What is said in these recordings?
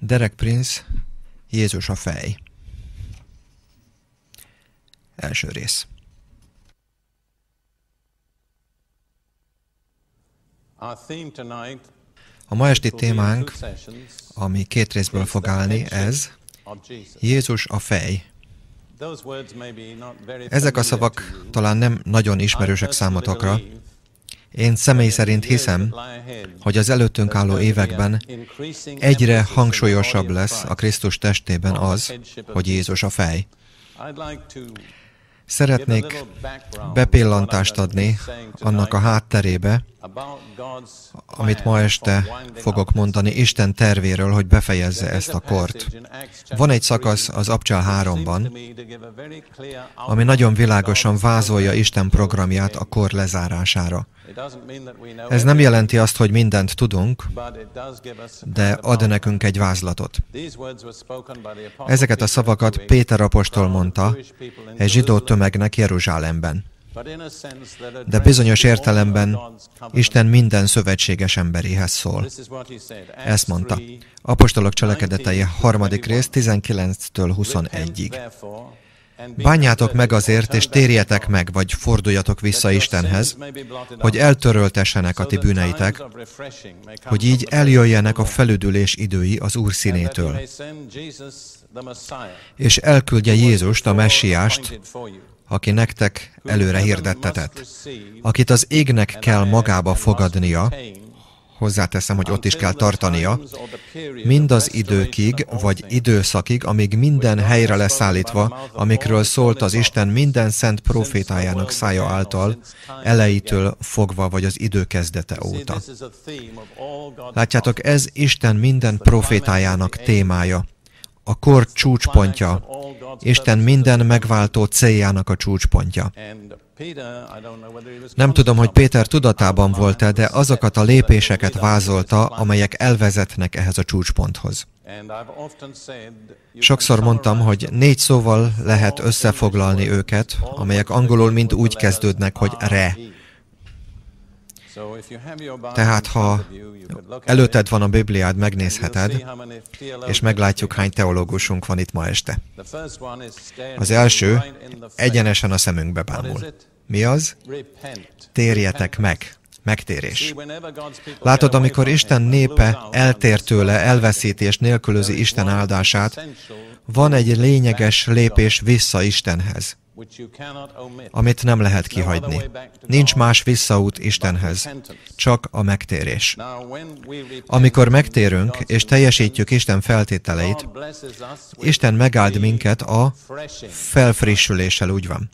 Derek Prince, Jézus a fej. Első rész. A ma esti témánk, ami két részből fog állni, ez Jézus a fej. Ezek a szavak talán nem nagyon ismerősek számotokra, én személy szerint hiszem, hogy az előttünk álló években egyre hangsúlyosabb lesz a Krisztus testében az, hogy Jézus a fej. Szeretnék bepillantást adni annak a hátterébe, amit ma este fogok mondani Isten tervéről, hogy befejezze ezt a kort. Van egy szakasz az Abcsál 3-ban, ami nagyon világosan vázolja Isten programját a kor lezárására. Ez nem jelenti azt, hogy mindent tudunk, de ad nekünk egy vázlatot. Ezeket a szavakat Péter apostol mondta egy zsidó tömegnek Jeruzsálemben. De bizonyos értelemben Isten minden szövetséges emberéhez szól. Ezt mondta. Apostolok cselekedetei harmadik rész 19-től 21-ig. Bánjátok meg azért, és térjetek meg, vagy forduljatok vissza Istenhez, hogy eltöröltessenek a ti bűneitek, hogy így eljöjjenek a felüdülés idői az Úr színétől, és elküldje Jézust, a messiást, aki nektek előre hirdettetett, akit az égnek kell magába fogadnia, hozzáteszem, hogy ott is kell tartania, mind az időkig, vagy időszakig, amíg minden helyre lesz állítva, amikről szólt az Isten minden szent profétájának szája által, elejétől fogva, vagy az idő kezdete óta. Látjátok, ez Isten minden profétájának témája a kor csúcspontja, Isten minden megváltó céljának a csúcspontja. Nem tudom, hogy Péter tudatában volt-e, de azokat a lépéseket vázolta, amelyek elvezetnek ehhez a csúcsponthoz. Sokszor mondtam, hogy négy szóval lehet összefoglalni őket, amelyek angolul mind úgy kezdődnek, hogy re. Tehát, ha előtted van a Bibliád, megnézheted, és meglátjuk, hány teológusunk van itt ma este. Az első egyenesen a szemünkbe bámul. Mi az? Térjetek meg. Megtérés. Látod, amikor Isten népe eltér tőle, elveszíti és nélkülözi Isten áldását, van egy lényeges lépés vissza Istenhez amit nem lehet kihagyni. Nincs más visszaút Istenhez, csak a megtérés. Amikor megtérünk és teljesítjük Isten feltételeit, Isten megáld minket a felfrissüléssel, úgy van.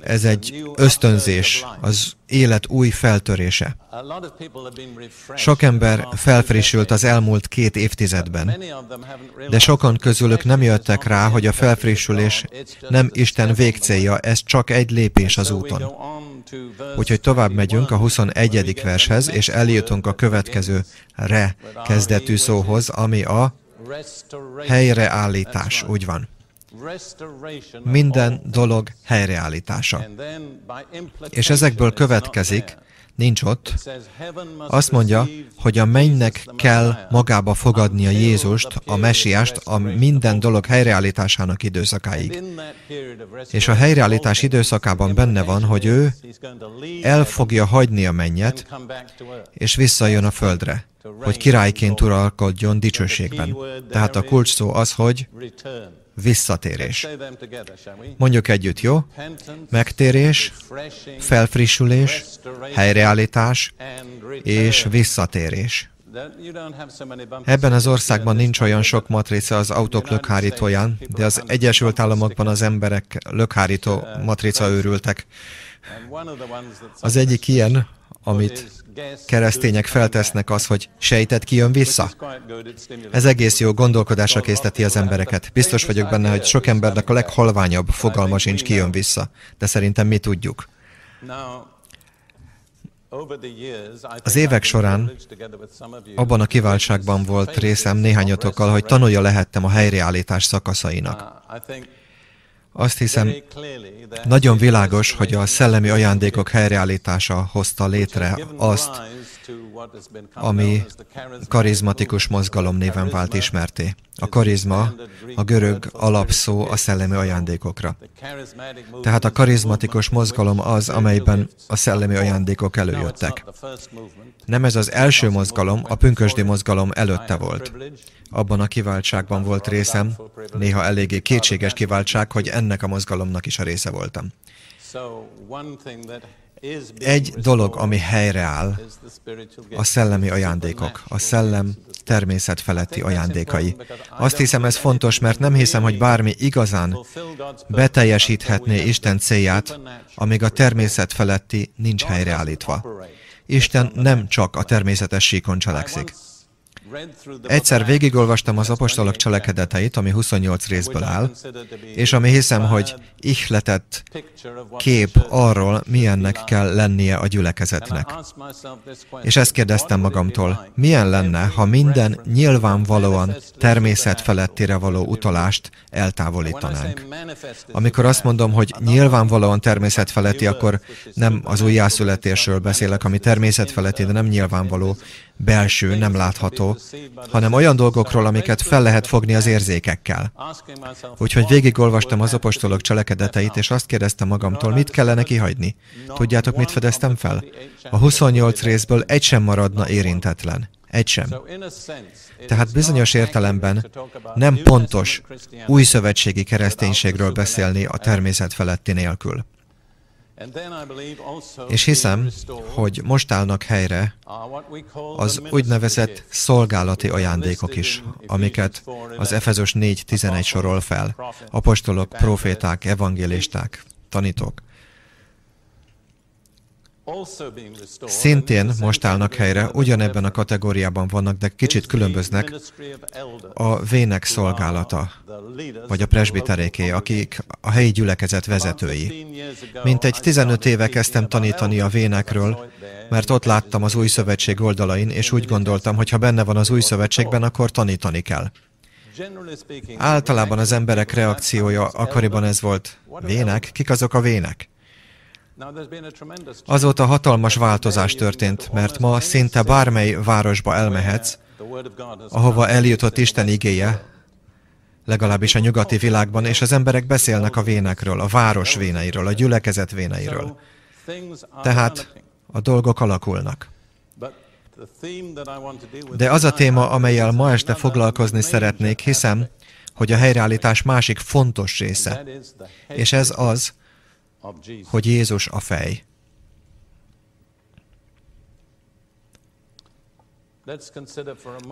Ez egy ösztönzés, az élet új feltörése. Sok ember felfrissült az elmúlt két évtizedben, de sokan közülük nem jöttek rá, hogy a felfrissülés nem Isten végcélja, ez csak egy lépés az úton. Úgyhogy tovább megyünk a 21. vershez, és eljutunk a következő re kezdetű szóhoz, ami a helyreállítás, úgy van. Minden dolog helyreállítása. És ezekből következik, nincs ott. Azt mondja, hogy a mennynek kell magába fogadnia Jézust, a mesiást, a minden dolog helyreállításának időszakáig. És a helyreállítás időszakában benne van, hogy ő el fogja hagyni a mennyet, és visszajön a földre, hogy királyként uralkodjon dicsőségben. Tehát a kulcs szó az, hogy visszatérés. Mondjuk együtt, jó? Megtérés, felfrissülés, helyreállítás és visszatérés. Ebben az országban nincs olyan sok matrica az autók lökhárítóján, de az Egyesült Államokban az emberek lökhárító matrica őrültek. Az egyik ilyen, amit keresztények feltesznek az, hogy sejtet ki jön vissza. Ez egész jó gondolkodásra készteti az embereket. Biztos vagyok benne, hogy sok embernek a leghalványabb fogalma sincs ki jön vissza, de szerintem mi tudjuk. Az évek során abban a kiváltságban volt részem néhányatokkal, hogy tanulja lehettem a helyreállítás szakaszainak. Azt hiszem, nagyon világos, hogy a szellemi ajándékok helyreállítása hozta létre azt, ami karizmatikus mozgalom néven vált ismerté. A karizma a görög alapszó a szellemi ajándékokra. Tehát a karizmatikus mozgalom az, amelyben a szellemi ajándékok előjöttek. Nem ez az első mozgalom, a pünkösdi mozgalom előtte volt. Abban a kiváltságban volt részem, néha eléggé kétséges kiváltság, hogy ennek a mozgalomnak is a része voltam. Egy dolog, ami helyreáll, a szellemi ajándékok, a szellem természet feletti ajándékai. Azt hiszem, ez fontos, mert nem hiszem, hogy bármi igazán beteljesíthetné Isten célját, amíg a természet feletti nincs helyreállítva. Isten nem csak a természetes síkon cselekszik. Egyszer végigolvastam az apostolok cselekedeteit, ami 28 részből áll, és ami hiszem, hogy ihletett kép arról, milyennek kell lennie a gyülekezetnek. És ezt kérdeztem magamtól, milyen lenne, ha minden nyilvánvalóan természet felettire való utalást eltávolítanánk. Amikor azt mondom, hogy nyilvánvalóan természet feletti, akkor nem az újjászületésről beszélek, ami természet feletti, de nem nyilvánvaló, belső, nem látható, hanem olyan dolgokról, amiket fel lehet fogni az érzékekkel. Úgyhogy végigolvastam az apostolok cselekedeteit, és azt kérdeztem magamtól, mit kellene kihagyni. Tudjátok, mit fedeztem fel? A 28 részből egy sem maradna érintetlen. Egy sem. Tehát bizonyos értelemben nem pontos új szövetségi kereszténységről beszélni a természet feletti nélkül. És hiszem, hogy most állnak helyre az úgynevezett szolgálati ajándékok is, amiket az Efezos 4.11 sorol fel. Apostolok, proféták, evangélisták, tanítók szintén most állnak helyre, ugyanebben a kategóriában vannak, de kicsit különböznek a vének szolgálata, vagy a presbiteréké, akik a helyi gyülekezet vezetői. Mint egy 15 éve kezdtem tanítani a vénekről, mert ott láttam az új szövetség oldalain, és úgy gondoltam, hogy ha benne van az új szövetségben, akkor tanítani kell. Általában az emberek reakciója akkoriban ez volt. Vének? Kik azok a vének? Azóta hatalmas változás történt, mert ma szinte bármely városba elmehetsz, ahova eljutott Isten igéje, legalábbis a nyugati világban, és az emberek beszélnek a vénekről, a város véneiről, a gyülekezet véneiről. Tehát a dolgok alakulnak. De az a téma, amelyel ma este foglalkozni szeretnék, hiszem, hogy a helyreállítás másik fontos része, és ez az, hogy Jézus a fej.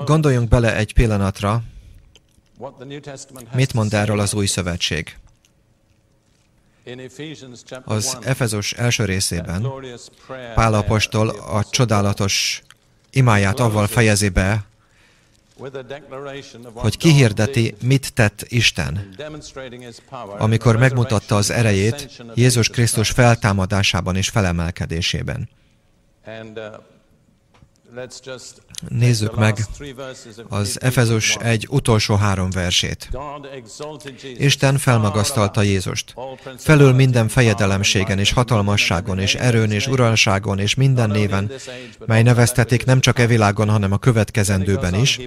Gondoljunk bele egy pillanatra, mit mond erről az új szövetség. Az Efezos első részében Pál apostol a csodálatos imáját avval fejezi be, hogy kihirdeti, mit tett Isten, amikor megmutatta az erejét Jézus Krisztus feltámadásában és felemelkedésében. Nézzük meg az Efezus egy utolsó három versét. Isten felmagasztalta Jézust. Felül minden fejedelemségen és hatalmasságon és erőn és uralságon és minden néven, mely neveztetik nem csak e világon, hanem a következendőben is.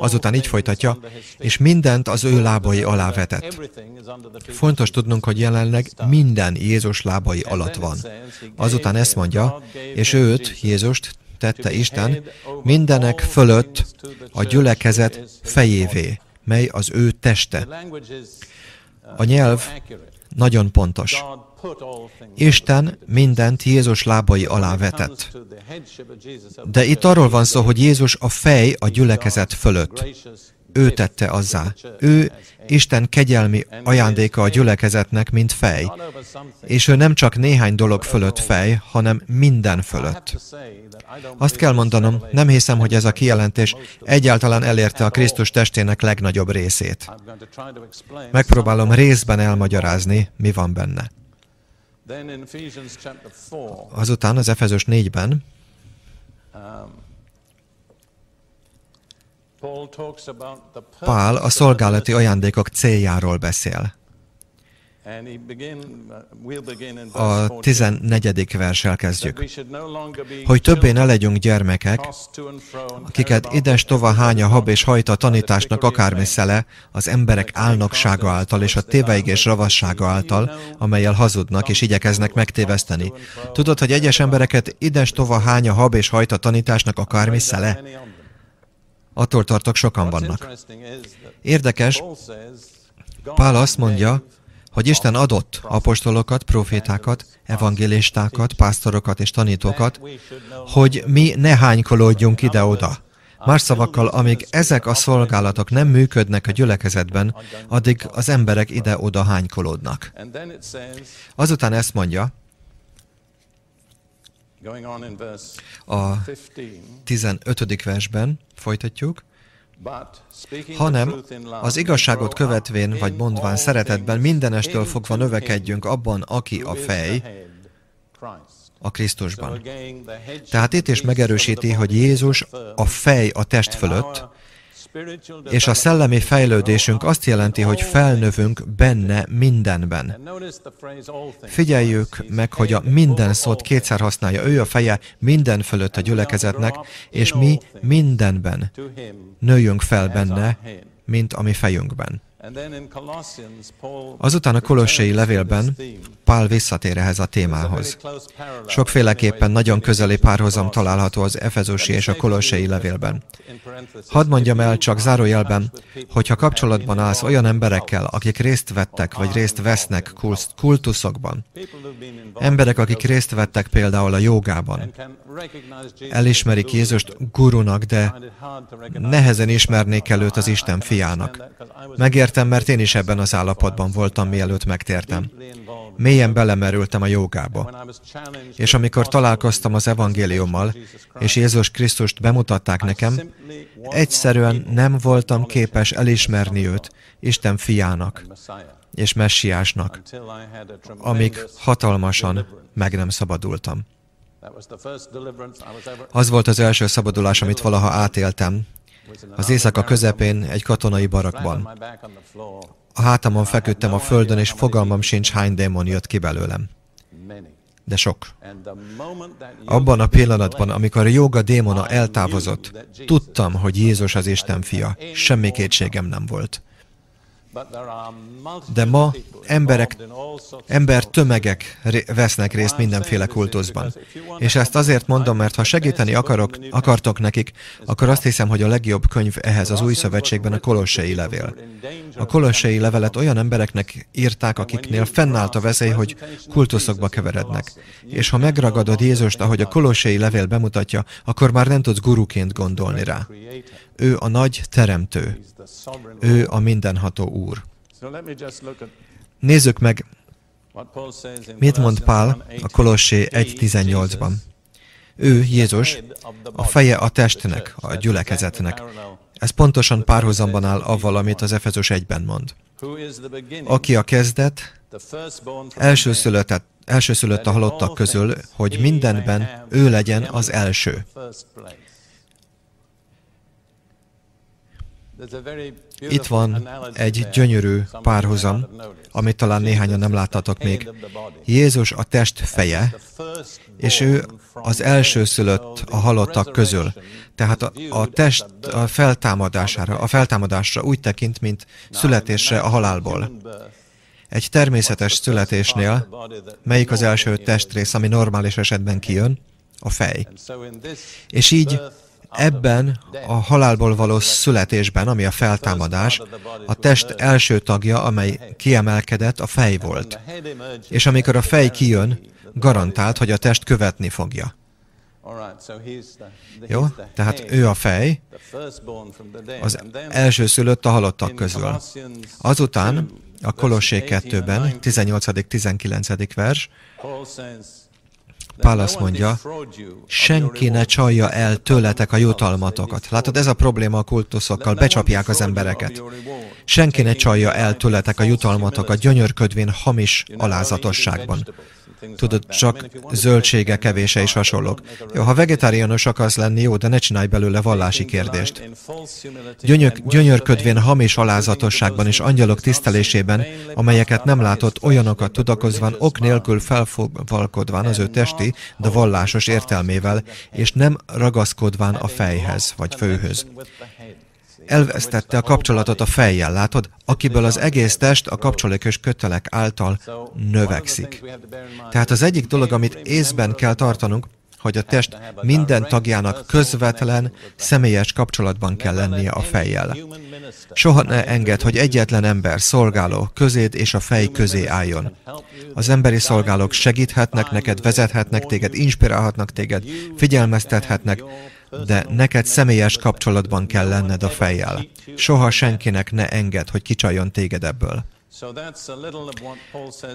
Azután így folytatja, és mindent az ő lábai alá vetett. Fontos tudnunk, hogy jelenleg minden Jézus lábai alatt van. Azután ezt mondja, és őt, Jézust tette Isten mindenek fölött a gyülekezet fejévé, mely az ő teste. A nyelv nagyon pontos. Isten mindent Jézus lábai alá vetett. De itt arról van szó, hogy Jézus a fej a gyülekezet fölött ő tette azzá. Ő Isten kegyelmi ajándéka a gyülekezetnek, mint fej. És ő nem csak néhány dolog fölött fej, hanem minden fölött. Azt kell mondanom, nem hiszem, hogy ez a kijelentés egyáltalán elérte a Krisztus testének legnagyobb részét. Megpróbálom részben elmagyarázni, mi van benne. Azután az Efezős 4-ben Pál a szolgálati ajándékok céljáról beszél. a 14. versel kezdjük. Hogy többé ne legyünk gyermekek, akiket ides tova hánya hab és hajt a tanításnak akármi szele, az emberek álnoksága által és a téveigés ravassága által, amelyel hazudnak és igyekeznek megtéveszteni. Tudod, hogy egyes embereket ides tova hánya hab és hajt a tanításnak akármi szele? Attól tartok, sokan vannak. Érdekes, Pál azt mondja, hogy Isten adott apostolokat, profétákat, evangélistákat, pásztorokat és tanítókat, hogy mi ne hánykolódjunk ide-oda. Más szavakkal, amíg ezek a szolgálatok nem működnek a gyülekezetben, addig az emberek ide-oda hánykolódnak. Azután ezt mondja, a 15. versben folytatjuk, hanem az igazságot követvén vagy mondván szeretetben mindenestől fogva növekedjünk abban, aki a fej, a Krisztusban. Tehát itt is megerősíti, hogy Jézus a fej a test fölött, és a szellemi fejlődésünk azt jelenti, hogy felnövünk benne mindenben. Figyeljük meg, hogy a minden szót kétszer használja. Ő a feje minden fölött a gyülekezetnek, és mi mindenben nőjünk fel benne, mint a mi fejünkben. Azután a Kolossai levélben Pál visszatér ehhez a témához. Sokféleképpen nagyon közeli párhozam található az Efezusi és a Kolossai levélben. Hadd mondjam el csak zárójelben, hogyha kapcsolatban állsz olyan emberekkel, akik részt vettek vagy részt vesznek kultuszokban, emberek, akik részt vettek például a jogában, elismerik Jézust gurunak, de nehezen ismernék el őt az Isten fiának. Megértem, mert én is ebben az állapotban voltam, mielőtt megtértem. Mélyen belemerültem a jogába. És amikor találkoztam az evangéliummal, és Jézus Krisztust bemutatták nekem, egyszerűen nem voltam képes elismerni őt Isten fiának és messiásnak, amíg hatalmasan meg nem szabadultam. Az volt az első szabadulás, amit valaha átéltem. Az éjszaka közepén egy katonai barakban. A hátamon feküdtem a földön, és fogalmam sincs, hány démon jött ki belőlem. De sok. Abban a pillanatban, amikor a joga démona eltávozott, tudtam, hogy Jézus az Isten fia. Semmi kétségem nem volt. De ma emberek, ember tömegek vesznek részt mindenféle kultuszban. És ezt azért mondom, mert ha segíteni akarok, akartok nekik, akkor azt hiszem, hogy a legjobb könyv ehhez az új szövetségben a Kolossei levél. A Kolossei levelet olyan embereknek írták, akiknél fennállt a veszély, hogy kultuszokba keverednek. És ha megragadod Jézust, ahogy a Kolossei levél bemutatja, akkor már nem tudsz guruként gondolni rá. Ő a nagy teremtő. Ő a mindenható Úr. Nézzük meg, mit mond Pál a Kolossé 1.18-ban. Ő, Jézus, a feje a testnek, a gyülekezetnek. Ez pontosan párhuzamban áll avval, amit az Efezus 1-ben mond. Aki a kezdet, elsőszülött, elsőszülött a halottak közül, hogy mindenben ő legyen az első. Itt van egy gyönyörű párhuzam, amit talán néhányan nem láttatok még. Jézus a test feje, és ő az első szülött a halottak közül. Tehát a, a test a feltámadására, a feltámadásra úgy tekint, mint születésre a halálból. Egy természetes születésnél, melyik az első testrész, ami normális esetben kijön? A fej. És így Ebben a halálból való születésben, ami a feltámadás, a test első tagja, amely kiemelkedett, a fej volt. És amikor a fej kijön, garantált, hogy a test követni fogja. Jó? Tehát ő a fej, az első szülött a halottak közül. Azután a Kolossé 2-ben, 18.-19. vers, Pál azt mondja, senki ne csalja el tőletek a jutalmatokat. Látod, ez a probléma a kultuszokkal, becsapják az embereket. Senki ne csalja el tőletek a jutalmatokat, gyönyörködvén hamis alázatosságban. Tudod, csak zöldsége kevése és hasonlók. Jó, ha vegetáriánus akarsz lenni, jó, de ne csinálj belőle vallási kérdést. Gyönyök, gyönyörködvén hamis alázatosságban és angyalok tisztelésében, amelyeket nem látott, olyanokat tudakozván, ok nélkül felfogvalkodván az ő testi, de vallásos értelmével, és nem ragaszkodván a fejhez vagy főhöz elvesztette a kapcsolatot a fejjel, látod? Akiből az egész test a kapcsolékos kötelek által növekszik. Tehát az egyik dolog, amit észben kell tartanunk, hogy a test minden tagjának közvetlen, személyes kapcsolatban kell lennie a fejjel. Soha ne enged, hogy egyetlen ember, szolgáló, közéd és a fej közé álljon. Az emberi szolgálók segíthetnek neked, vezethetnek téged, inspirálhatnak téged, figyelmeztethetnek, de neked személyes kapcsolatban kell lenned a fejjel. Soha senkinek ne enged, hogy kicsaljon téged ebből.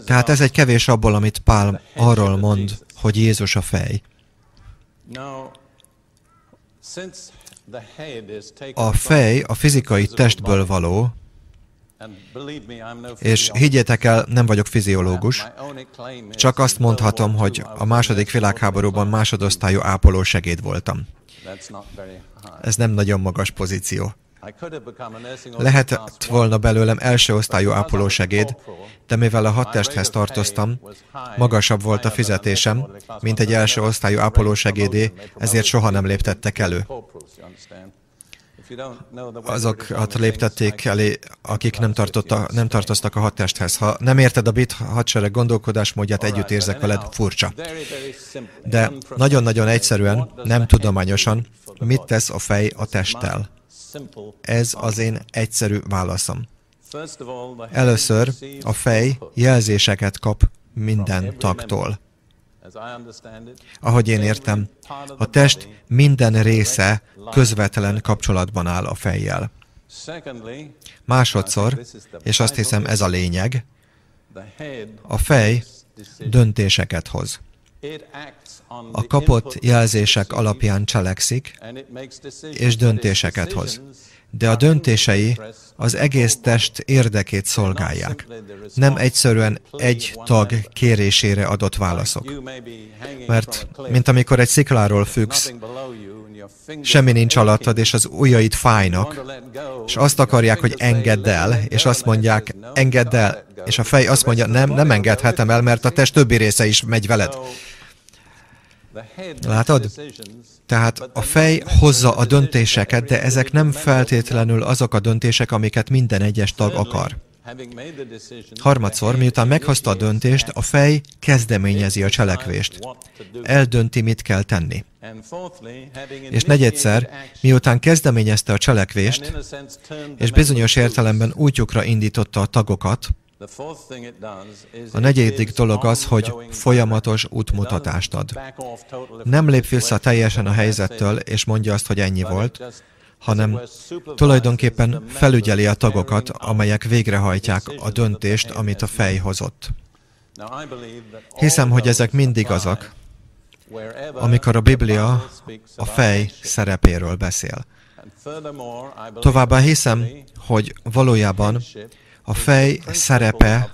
Tehát ez egy kevés abból, amit Pál arról mond, hogy Jézus a fej. A fej a fizikai testből való, és higgyétek el, nem vagyok fiziológus, csak azt mondhatom, hogy a második világháborúban másodosztályú ápoló segéd voltam. Ez nem nagyon magas pozíció. Lehetett volna belőlem első osztályú ápolósegéd, de mivel a hadtesthez tartoztam, magasabb volt a fizetésem, mint egy első osztályú ápolósegédé, ezért soha nem léptettek elő azokat léptették elé, akik nem, tartotta, nem tartoztak a hadtesthez. Ha nem érted a bit hadsereg gondolkodásmódját, együtt érzek veled, furcsa. De nagyon-nagyon egyszerűen, nem tudományosan, mit tesz a fej a testtel? Ez az én egyszerű válaszom. Először a fej jelzéseket kap minden tagtól. Ahogy én értem, a test minden része közvetlen kapcsolatban áll a fejjel. Másodszor, és azt hiszem ez a lényeg, a fej döntéseket hoz. A kapott jelzések alapján cselekszik, és döntéseket hoz de a döntései az egész test érdekét szolgálják. Nem egyszerűen egy tag kérésére adott válaszok. Mert, mint amikor egy szikláról függsz, semmi nincs alattad, és az ujjaid fájnak, és azt akarják, hogy engedd el, és azt mondják, engedd el, és a fej azt mondja, nem, nem engedhetem el, mert a test többi része is megy veled. Látod? Tehát a fej hozza a döntéseket, de ezek nem feltétlenül azok a döntések, amiket minden egyes tag akar. Harmadszor, miután meghozta a döntést, a fej kezdeményezi a cselekvést. Eldönti, mit kell tenni. És negyedszer, miután kezdeményezte a cselekvést, és bizonyos értelemben útjukra indította a tagokat, a negyedik dolog az, hogy folyamatos útmutatást ad. Nem lép vissza teljesen a helyzettől, és mondja azt, hogy ennyi volt, hanem tulajdonképpen felügyeli a tagokat, amelyek végrehajtják a döntést, amit a fej hozott. Hiszem, hogy ezek mind igazak, amikor a Biblia a fej szerepéről beszél. Továbbá hiszem, hogy valójában a fej szerepe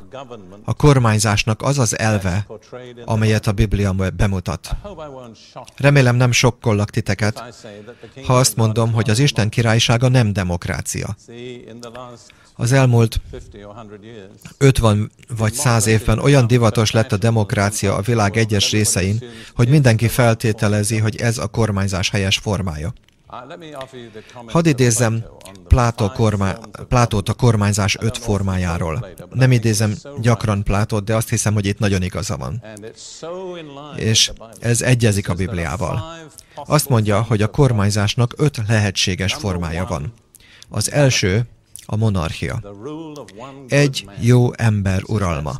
a kormányzásnak az az elve, amelyet a Biblia bemutat. Remélem nem sokkollak titeket, ha azt mondom, hogy az Isten királysága nem demokrácia. Az elmúlt 50 vagy 100 évben olyan divatos lett a demokrácia a világ egyes részein, hogy mindenki feltételezi, hogy ez a kormányzás helyes formája. Hadd idézzem Plátó kormány, Plátót a kormányzás öt formájáról. Nem idézem gyakran Plátót, de azt hiszem, hogy itt nagyon igaza van. És ez egyezik a Bibliával. Azt mondja, hogy a kormányzásnak öt lehetséges formája van. Az első a monarchia. Egy jó ember uralma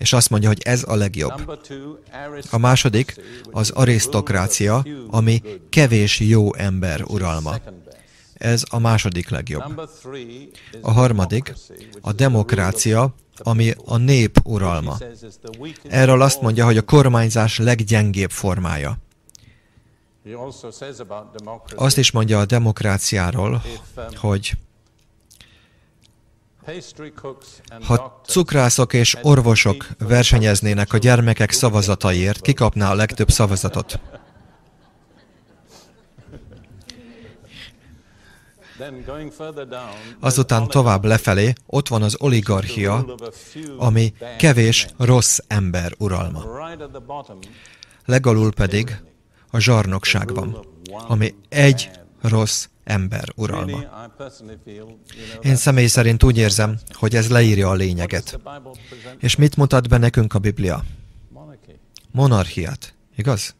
és azt mondja, hogy ez a legjobb. A második az arisztokrácia, ami kevés jó ember uralma. Ez a második legjobb. A harmadik a demokrácia, ami a nép uralma. Erről azt mondja, hogy a kormányzás leggyengébb formája. Azt is mondja a demokráciáról, hogy Ha cukrászok és orvosok versenyeznének a gyermekek szavazataiért, ki kapná a legtöbb szavazatot? Azután tovább lefelé, ott van az oligarchia, ami kevés rossz ember uralma. Legalul pedig a zsarnokság van, ami egy rossz ember uralma. Én személy szerint úgy érzem, hogy ez leírja a lényeget. És mit mutat be nekünk a Biblia? Monarchiát. Igaz?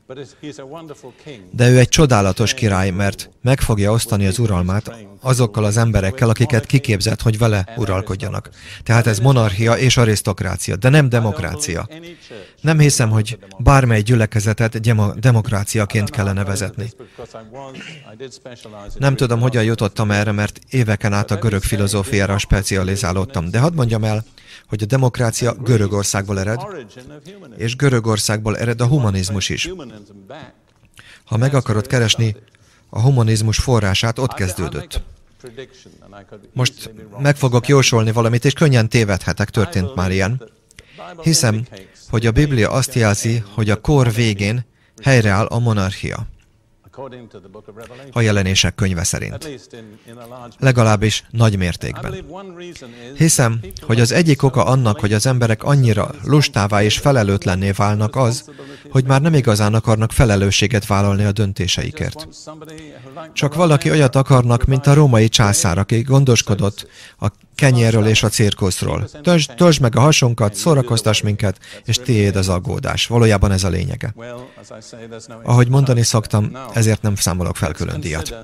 De ő egy csodálatos király, mert meg fogja osztani az uralmát azokkal az emberekkel, akiket kiképzett, hogy vele uralkodjanak. Tehát ez monarchia és arisztokrácia, de nem demokrácia. Nem hiszem, hogy bármely gyülekezetet demokráciaként kellene vezetni. Nem tudom, hogyan jutottam erre, mert éveken át a görög filozófiára specializálódtam. De hadd mondjam el, hogy a demokrácia Görögországból ered, és Görögországból ered a humanizmus is. Ha meg akarod keresni a humanizmus forrását, ott kezdődött. Most meg fogok jósolni valamit, és könnyen tévedhetek, történt már ilyen. Hiszem, hogy a Biblia azt jelzi, hogy a kor végén helyreáll a monarchia a jelenések könyve szerint. Legalábbis nagy mértékben. Hiszem, hogy az egyik oka annak, hogy az emberek annyira lustává és felelőtlenné válnak az, hogy már nem igazán akarnak felelősséget vállalni a döntéseikért. Csak valaki olyat akarnak, mint a római császár, aki gondoskodott a kenyérről és a cirkuszról. Törzs, törzs meg a hasunkat, szórakoztass minket, és tiéd az aggódás. Valójában ez a lényege. Ahogy mondani szoktam, ezért nem számolok fel külön díjat.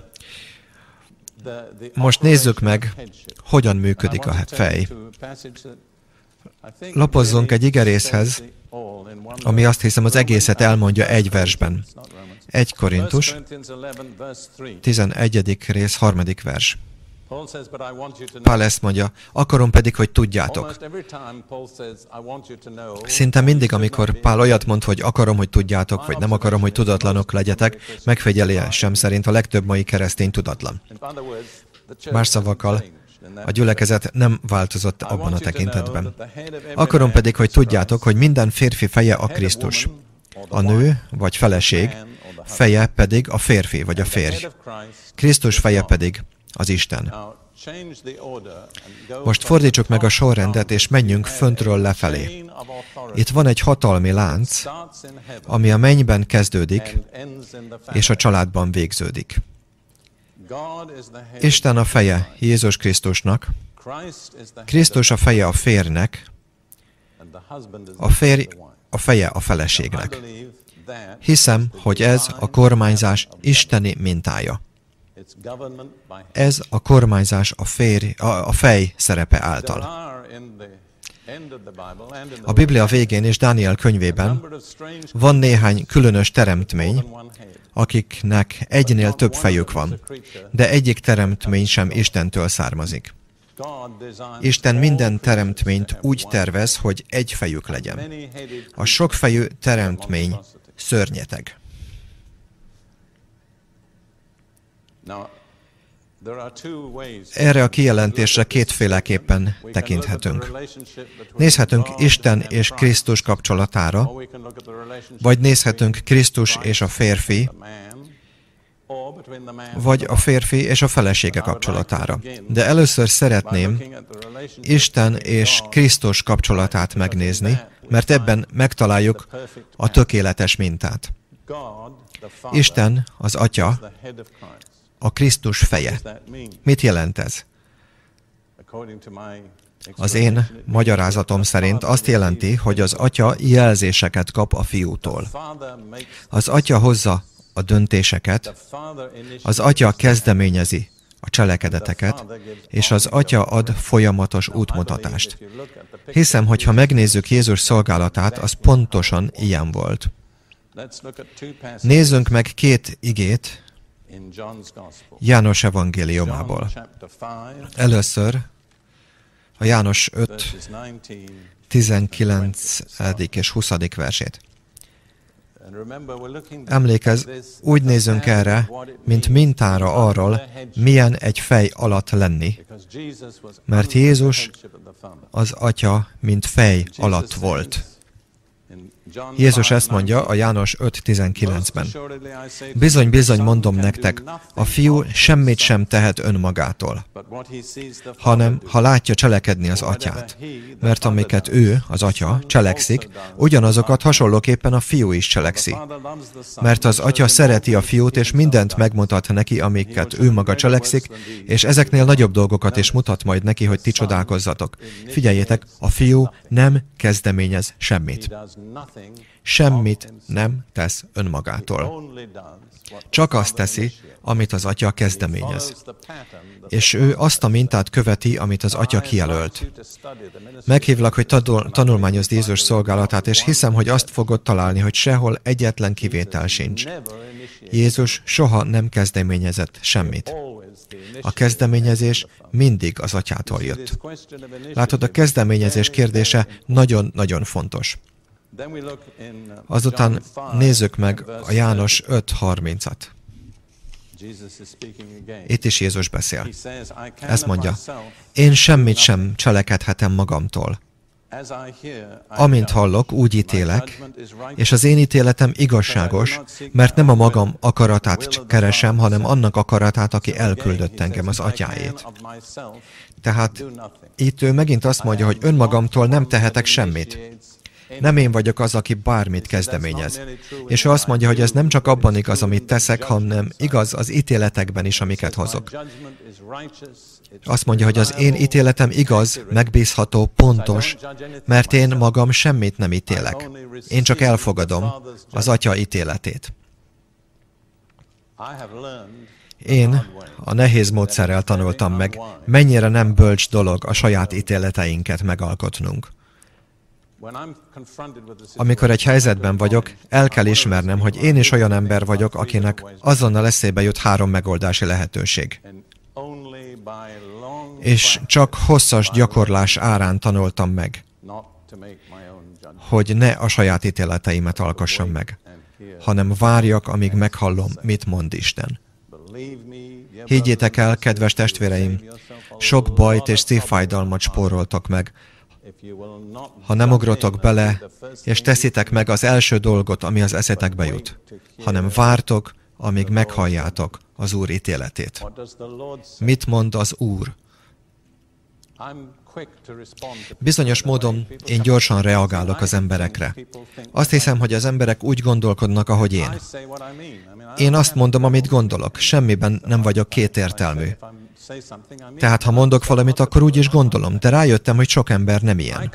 Most nézzük meg, hogyan működik a fej. Lapozzunk egy igerészhez, ami azt hiszem az egészet elmondja egy versben. 1 Korintus, 11. rész, harmadik vers. Pál ezt mondja, akarom pedig, hogy tudjátok. Szinte mindig, amikor Pál olyat mond, hogy akarom, hogy tudjátok, vagy nem akarom, hogy tudatlanok legyetek, megfigyelésem szerint a legtöbb mai keresztény tudatlan. Más szavakkal, a gyülekezet nem változott abban a tekintetben. Akarom pedig, hogy tudjátok, hogy minden férfi feje a Krisztus. A nő, vagy feleség, feje pedig a férfi, vagy a férj. Krisztus feje pedig az Isten. Most fordítsuk meg a sorrendet, és menjünk föntről lefelé. Itt van egy hatalmi lánc, ami a mennyben kezdődik, és a családban végződik. Isten a feje Jézus Krisztusnak, Krisztus a feje a férnek, a férj a feje a feleségnek. Hiszem, hogy ez a kormányzás isteni mintája. Ez a kormányzás a, férj, a, a fej szerepe által. A Biblia végén és Dániel könyvében van néhány különös teremtmény, akiknek egynél több fejük van, de egyik teremtmény sem Istentől származik. Isten minden teremtményt úgy tervez, hogy egy fejük legyen. A sokfejű teremtmény szörnyeteg. Erre a kijelentésre kétféleképpen tekinthetünk. Nézhetünk Isten és Krisztus kapcsolatára, vagy nézhetünk Krisztus és a férfi, vagy a férfi és a felesége kapcsolatára. De először szeretném Isten és Krisztus kapcsolatát megnézni, mert ebben megtaláljuk a tökéletes mintát. Isten, az Atya, a Krisztus feje. Mit jelent ez? Az én magyarázatom szerint azt jelenti, hogy az atya jelzéseket kap a fiútól. Az atya hozza a döntéseket, az atya kezdeményezi a cselekedeteket, és az atya ad folyamatos útmutatást. Hiszem, hogy ha megnézzük Jézus szolgálatát, az pontosan ilyen volt. Nézzünk meg két igét, János evangéliumából. Először a János 5, 19. és 20. versét. Emlékez, úgy nézünk erre, mint mintára arról, milyen egy fej alatt lenni, mert Jézus az Atya, mint fej alatt volt. Jézus ezt mondja a János 5.19-ben. Bizony, bizony mondom nektek, a fiú semmit sem tehet önmagától, hanem ha látja cselekedni az atyát. Mert amiket ő, az atya, cselekszik, ugyanazokat hasonlóképpen a fiú is cselekszi. Mert az atya szereti a fiút, és mindent megmutat neki, amiket ő maga cselekszik, és ezeknél nagyobb dolgokat is mutat majd neki, hogy ti csodálkozzatok. Figyeljétek, a fiú nem kezdeményez semmit semmit nem tesz önmagától. Csak azt teszi, amit az atya kezdeményez. És ő azt a mintát követi, amit az atya kijelölt. Meghívlak, hogy tanulmányozd Jézus szolgálatát, és hiszem, hogy azt fogod találni, hogy sehol egyetlen kivétel sincs. Jézus soha nem kezdeményezett semmit. A kezdeményezés mindig az atyától jött. Látod, a kezdeményezés kérdése nagyon-nagyon fontos. Azután nézzük meg a János 5.30-at. Itt is Jézus beszél. Ezt mondja, én semmit sem cselekedhetem magamtól. Amint hallok, úgy ítélek, és az én ítéletem igazságos, mert nem a magam akaratát keresem, hanem annak akaratát, aki elküldött engem, az atyáét. Tehát itt ő megint azt mondja, hogy önmagamtól nem tehetek semmit. Nem én vagyok az, aki bármit kezdeményez. És ő azt mondja, hogy ez nem csak abban igaz, amit teszek, hanem igaz az ítéletekben is, amiket hozok. Azt mondja, hogy az én ítéletem igaz, megbízható, pontos, mert én magam semmit nem ítélek. Én csak elfogadom az Atya ítéletét. Én a nehéz módszerrel tanultam meg, mennyire nem bölcs dolog a saját ítéleteinket megalkotnunk. Amikor egy helyzetben vagyok, el kell ismernem, hogy én is olyan ember vagyok, akinek azonnal eszébe jut három megoldási lehetőség. És csak hosszas gyakorlás árán tanultam meg, hogy ne a saját ítéleteimet alkossam meg, hanem várjak, amíg meghallom, mit mond Isten. Higgyétek el, kedves testvéreim, sok bajt és szívfájdalmat spóroltak meg, ha nem ugrotok bele, és teszitek meg az első dolgot, ami az eszetekbe jut, hanem vártok, amíg meghalljátok az Úr ítéletét. Mit mond az Úr? Bizonyos módon én gyorsan reagálok az emberekre. Azt hiszem, hogy az emberek úgy gondolkodnak, ahogy én. Én azt mondom, amit gondolok, semmiben nem vagyok kétértelmű. Tehát ha mondok valamit, akkor úgy is gondolom, de rájöttem, hogy sok ember nem ilyen.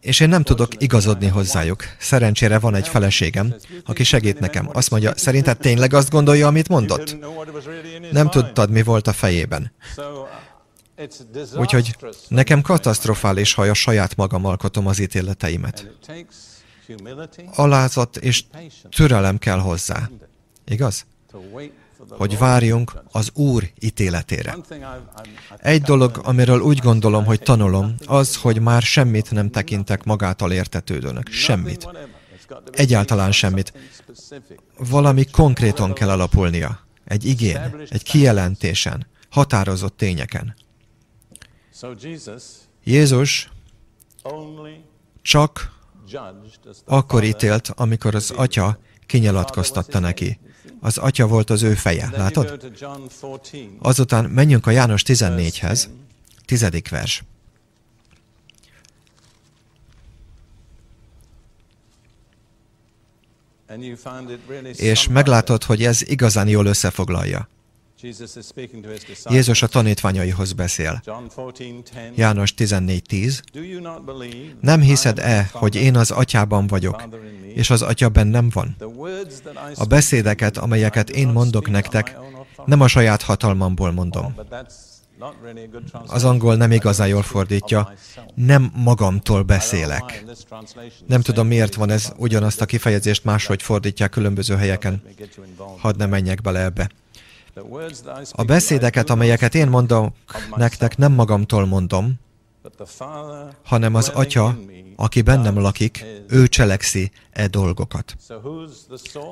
És én nem tudok igazodni hozzájuk. Szerencsére van egy feleségem, aki segít nekem. Azt mondja, szerinted tényleg azt gondolja, amit mondott? Nem tudtad, mi volt a fejében. Úgyhogy nekem katasztrofális, ha a saját magam alkotom az ítéleteimet. Alázat és türelem kell hozzá. Igaz? Hogy várjunk az Úr ítéletére. Egy dolog, amiről úgy gondolom, hogy tanulom, az, hogy már semmit nem tekintek magától értetődőnek. Semmit. Egyáltalán semmit. Valami konkréton kell alapulnia. Egy igén, egy kijelentésen, határozott tényeken. Jézus csak akkor ítélt, amikor az atya kinyilatkoztatta neki. Az atya volt az ő feje, látod? Azután menjünk a János 14-hez, tizedik vers. És meglátod, hogy ez igazán jól összefoglalja. Jézus a tanítványaihoz beszél. János 14.10 Nem hiszed-e, hogy én az atyában vagyok, és az atya bennem van? A beszédeket, amelyeket én mondok nektek, nem a saját hatalmamból mondom. Az angol nem igazán jól fordítja, nem magamtól beszélek. Nem tudom, miért van ez, ugyanazt a kifejezést máshogy fordítják különböző helyeken. Hadd ne menjek bele ebbe. A beszédeket, amelyeket én mondok nektek, nem magamtól mondom, hanem az Atya, aki bennem lakik, ő cselekszi e dolgokat.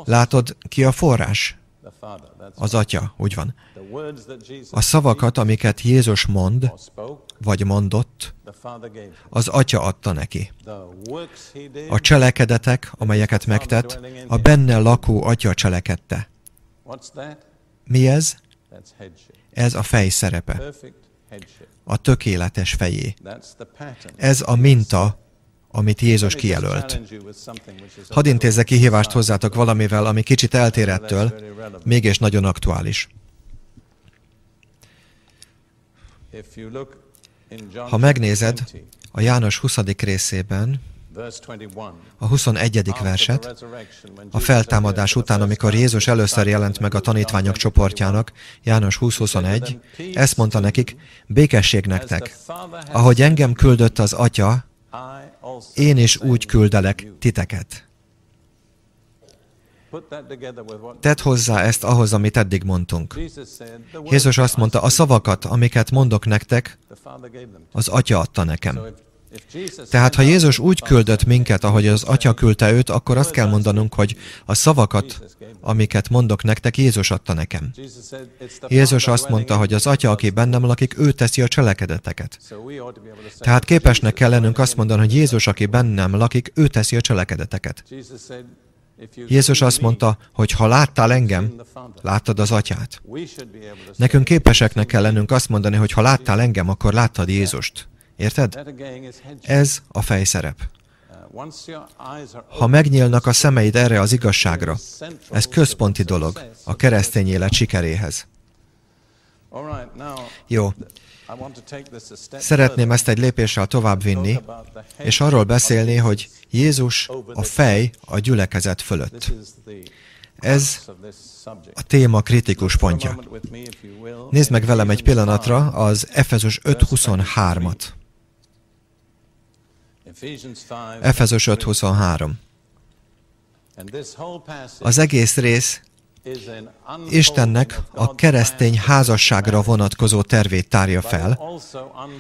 Látod, ki a forrás? Az Atya, úgy van. A szavakat, amiket Jézus mond, vagy mondott, az Atya adta neki. A cselekedetek, amelyeket megtett, a benne lakó Atya cselekedte. Mi ez? Ez a fej szerepe. A tökéletes fejé. Ez a minta, amit Jézus kijelölt. Hadd intézzek kihívást hozzátok valamivel, ami kicsit eltérettől, mégis nagyon aktuális. Ha megnézed a János 20. részében, a 21. verset, a feltámadás után, amikor Jézus először jelent meg a tanítványok csoportjának, János 20.21, ezt mondta nekik, békesség nektek. Ahogy engem küldött az Atya, én is úgy küldelek titeket. Tedd hozzá ezt ahhoz, amit eddig mondtunk. Jézus azt mondta, a szavakat, amiket mondok nektek, az Atya adta nekem. Tehát ha Jézus úgy küldött minket, ahogy az Atya küldte őt, akkor azt kell mondanunk, hogy a szavakat, amiket mondok nektek, Jézus adta nekem. Jézus azt mondta, hogy az Atya, aki bennem lakik, ő teszi a cselekedeteket. Tehát képesnek kell lennünk azt mondani, hogy Jézus, aki bennem lakik, ő teszi a cselekedeteket. Jézus azt mondta, hogy ha láttál engem, láttad az atyát. Nekünk képeseknek kell lennünk azt mondani, hogy ha láttál engem, akkor láttad Jézust. Érted? Ez a fejszerep. Ha megnyílnak a szemeid erre az igazságra, ez központi dolog a keresztény élet sikeréhez. Jó. Szeretném ezt egy lépéssel tovább vinni, és arról beszélni, hogy Jézus a fej a gyülekezet fölött. Ez a téma kritikus pontja. Nézd meg velem egy pillanatra az Efezus 5.23-at. Efezus 5.23. Az egész rész Istennek a keresztény házasságra vonatkozó tervét tárja fel,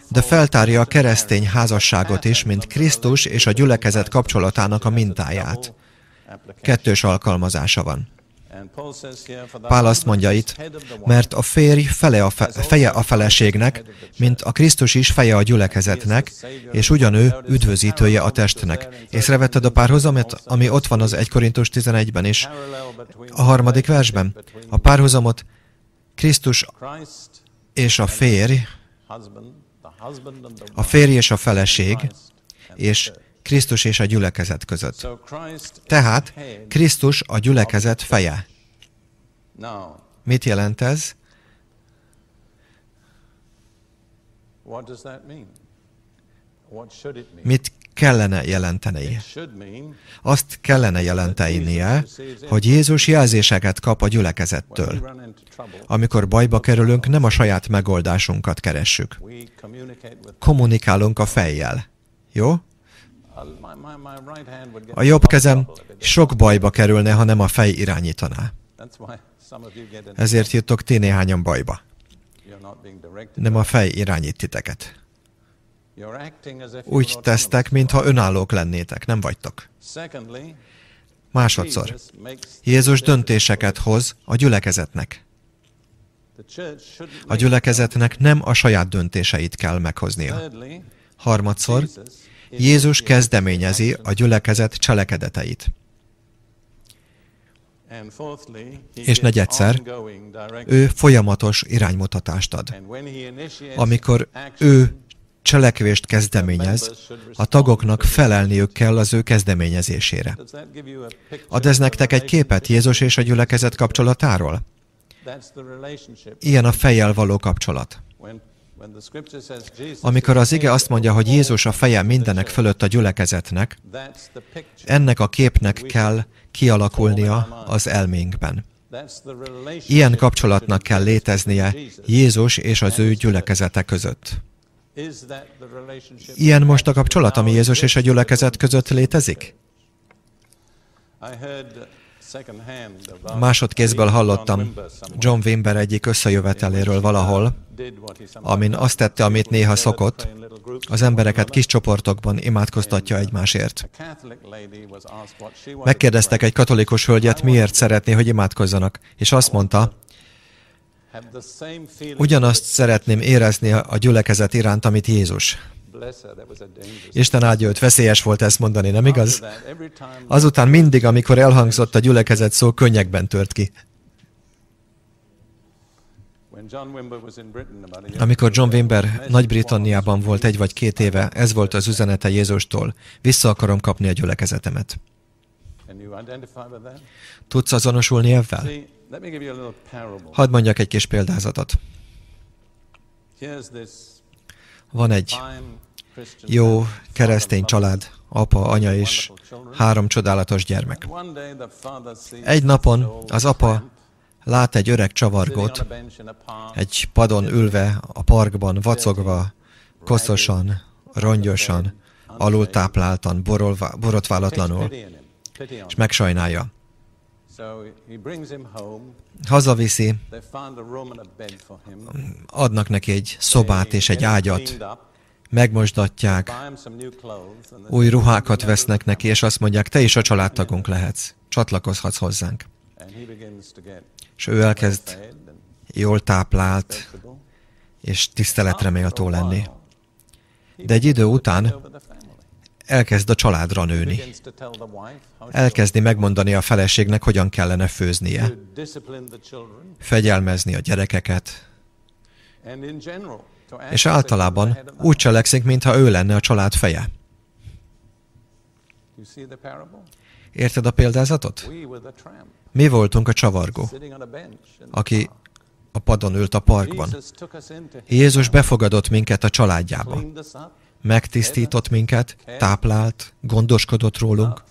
de feltárja a keresztény házasságot is, mint Krisztus és a gyülekezet kapcsolatának a mintáját. Kettős alkalmazása van. Pál azt mondja itt, mert a férj fele a fe, feje a feleségnek, mint a Krisztus is feje a gyülekezetnek, és ugyanő üdvözítője a testnek. Észrevetted a párhuzamot, ami ott van az 1 Korintus 11-ben is, a harmadik versben? A párhuzamot Krisztus és a férj, a férj és a feleség, és Krisztus és a gyülekezet között. Tehát Krisztus a gyülekezet feje. Mit jelent ez? Mit kellene jelentenie? Azt kellene jelentenie, hogy Jézus jelzéseket kap a gyülekezettől. Amikor bajba kerülünk, nem a saját megoldásunkat keressük. Kommunikálunk a fejjel. Jó? A jobb kezem sok bajba kerülne, ha nem a fej irányítaná. Ezért jutok ti néhányan bajba. Nem a fej irányít titeket. Úgy tesztek, mintha önállók lennétek, nem vagytok. Másodszor, Jézus döntéseket hoz a gyülekezetnek. A gyülekezetnek nem a saját döntéseit kell meghoznia. Harmadszor, Jézus kezdeményezi a gyülekezet cselekedeteit. És negyedszer, ő folyamatos iránymutatást ad. Amikor ő cselekvést kezdeményez, a tagoknak felelniük kell az ő kezdeményezésére. Ad ez nektek egy képet Jézus és a gyülekezet kapcsolatáról? Ilyen a fejjel való kapcsolat. Amikor az ige azt mondja, hogy Jézus a feje mindenek fölött a gyülekezetnek, ennek a képnek kell kialakulnia az elménkben. Ilyen kapcsolatnak kell léteznie Jézus és az ő gyülekezete között. Ilyen most a kapcsolat, ami Jézus és a gyülekezet között létezik? Másodkézből hallottam John Wimber egyik összejöveteléről valahol, amin azt tette, amit néha szokott, az embereket kis csoportokban imádkoztatja egymásért. Megkérdeztek egy katolikus hölgyet, miért szeretné, hogy imádkozzanak, és azt mondta, ugyanazt szeretném érezni a gyülekezet iránt, amit Jézus. Isten áldja őt, veszélyes volt ezt mondani, nem igaz? Azután mindig, amikor elhangzott a gyülekezet szó, könnyekben tört ki. Amikor John Wimber Nagy-Britanniában volt egy vagy két éve, ez volt az üzenete Jézustól. Vissza akarom kapni a gyülekezetemet. Tudsz azonosulni ebben? Hadd mondjak egy kis példázatot. Van egy jó keresztény család, apa, anya és három csodálatos gyermek. Egy napon az apa lát egy öreg csavargót, egy padon ülve, a parkban, vacogva, koszosan, rongyosan, alultápláltan, borolva, borotválatlanul, és megsajnálja. Hazaviszi, adnak neki egy szobát és egy ágyat, megmosdatják, új ruhákat vesznek neki, és azt mondják, te is a családtagunk lehetsz, csatlakozhatsz hozzánk. És ő elkezd jól táplált és tiszteletre méltó lenni. De egy idő után elkezd a családra nőni. Elkezdi megmondani a feleségnek, hogyan kellene főznie. Fegyelmezni a gyerekeket. És általában úgy cselekszik, mintha ő lenne a család feje. Érted a példázatot? Mi voltunk a csavargó, aki a padon ült a parkban. Jézus befogadott minket a családjába megtisztított minket, táplált, gondoskodott rólunk,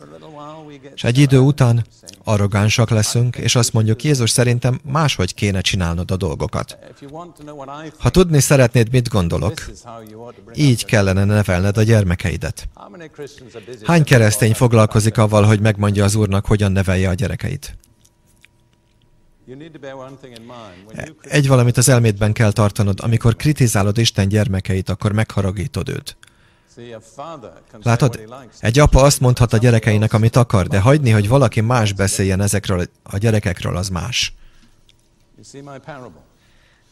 és egy idő után arrogánsak leszünk, és azt mondjuk, Jézus, szerintem máshogy kéne csinálnod a dolgokat. Ha tudni szeretnéd, mit gondolok, így kellene nevelned a gyermekeidet. Hány keresztény foglalkozik avval, hogy megmondja az Úrnak, hogyan nevelje a gyerekeit? Egy valamit az elmédben kell tartanod, amikor kritizálod Isten gyermekeit, akkor megharagítod őt. Látod, egy apa azt mondhat a gyerekeinek, amit akar, de hagyni, hogy valaki más beszéljen ezekről a gyerekekről, az más.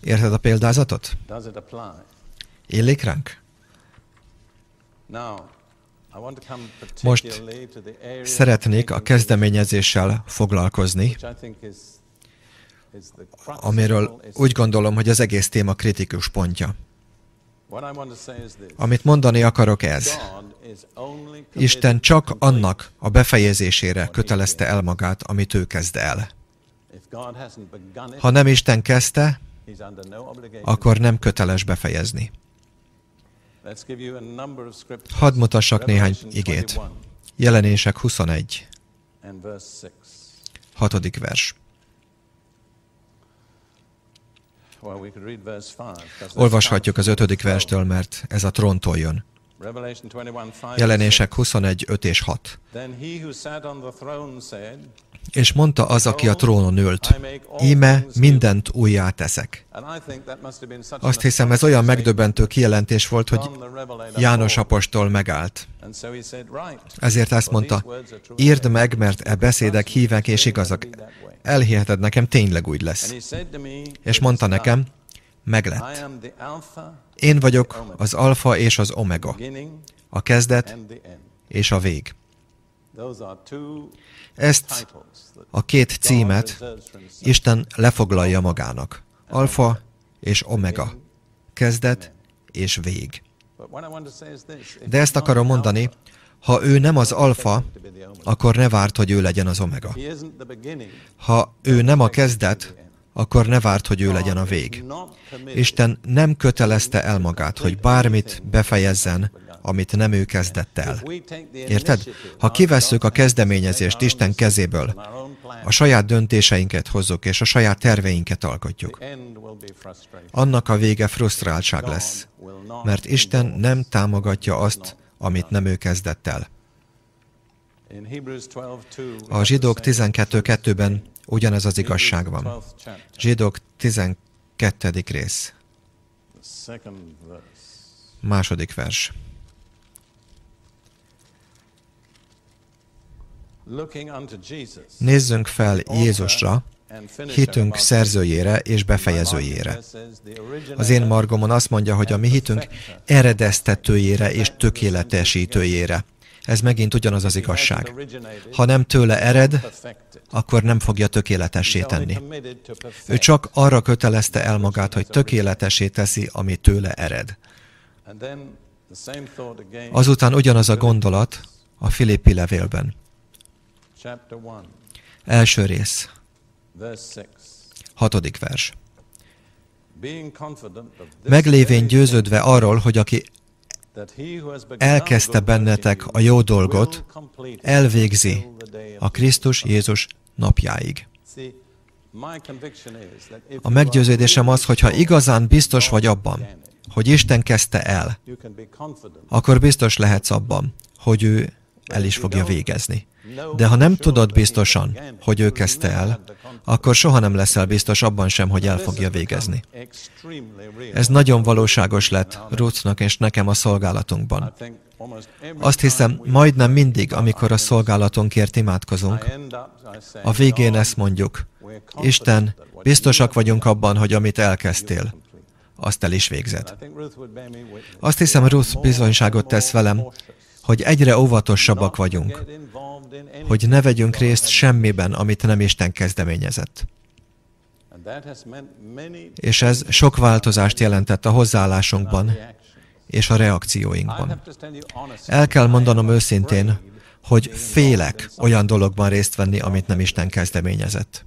Érted a példázatot? Illik ránk? Most szeretnék a kezdeményezéssel foglalkozni, amiről úgy gondolom, hogy az egész téma kritikus pontja. Amit mondani akarok ez. Isten csak annak a befejezésére kötelezte el magát, amit ő kezd el. Ha nem Isten kezdte, akkor nem köteles befejezni. Hadd mutassak néhány igét. Jelenések 21. Hatodik vers. Olvashatjuk az ötödik verstől, mert ez a tróntól jön. Jelenések 21, 5 és 6. És mondta az, aki a trónon ült, íme mindent újjá teszek. Azt hiszem, ez olyan megdöbbentő kijelentés volt, hogy János apostol megállt. Ezért ezt mondta, írd meg, mert e beszédek hívek és igazak. Elhiheted nekem, tényleg úgy lesz. És mondta nekem, meg lett. Én vagyok az alfa és az omega, a kezdet és a vég. Ezt a két címet Isten lefoglalja magának. Alfa és omega. Kezdet és vég. De ezt akarom mondani, ha ő nem az alfa, akkor ne várt, hogy ő legyen az omega. Ha ő nem a kezdet, akkor ne várt, hogy ő legyen a vég. Isten nem kötelezte el magát, hogy bármit befejezzen, amit nem ő kezdett el. Érted? Ha kivesszük a kezdeményezést Isten kezéből, a saját döntéseinket hozzuk, és a saját terveinket alkotjuk. Annak a vége frusztráltság lesz, mert Isten nem támogatja azt, amit nem ő kezdett el. A zsidók 12.2-ben ugyanez az igazság van. Zsidók 12. rész. Második vers. Nézzünk fel Jézusra, hitünk szerzőjére és befejezőjére. Az én margomon azt mondja, hogy a mi hitünk eredeztetőjére és tökéletesítőjére. Ez megint ugyanaz az igazság. Ha nem tőle ered, akkor nem fogja tökéletessé tenni. Ő csak arra kötelezte el magát, hogy tökéletesé teszi, ami tőle ered. Azután ugyanaz a gondolat a Filippi levélben. Első rész. Hatodik vers. Meglévén győződve arról, hogy aki elkezdte bennetek a jó dolgot, elvégzi a Krisztus Jézus napjáig. A meggyőződésem az, hogy ha igazán biztos vagy abban, hogy Isten kezdte el, akkor biztos lehetsz abban, hogy ő el is fogja végezni. De ha nem tudod biztosan, hogy ő kezdte el, akkor soha nem leszel biztos abban sem, hogy el fogja végezni. Ez nagyon valóságos lett Ruthnak és nekem a szolgálatunkban. Azt hiszem, majdnem mindig, amikor a szolgálatunkért imádkozunk, a végén ezt mondjuk, Isten, biztosak vagyunk abban, hogy amit elkezdtél, azt el is végzed. Azt hiszem, Ruth bizonyságot tesz velem, hogy egyre óvatosabbak vagyunk, hogy ne vegyünk részt semmiben, amit nem Isten kezdeményezett. És ez sok változást jelentett a hozzáállásunkban és a reakcióinkban. El kell mondanom őszintén, hogy félek olyan dologban részt venni, amit nem Isten kezdeményezett.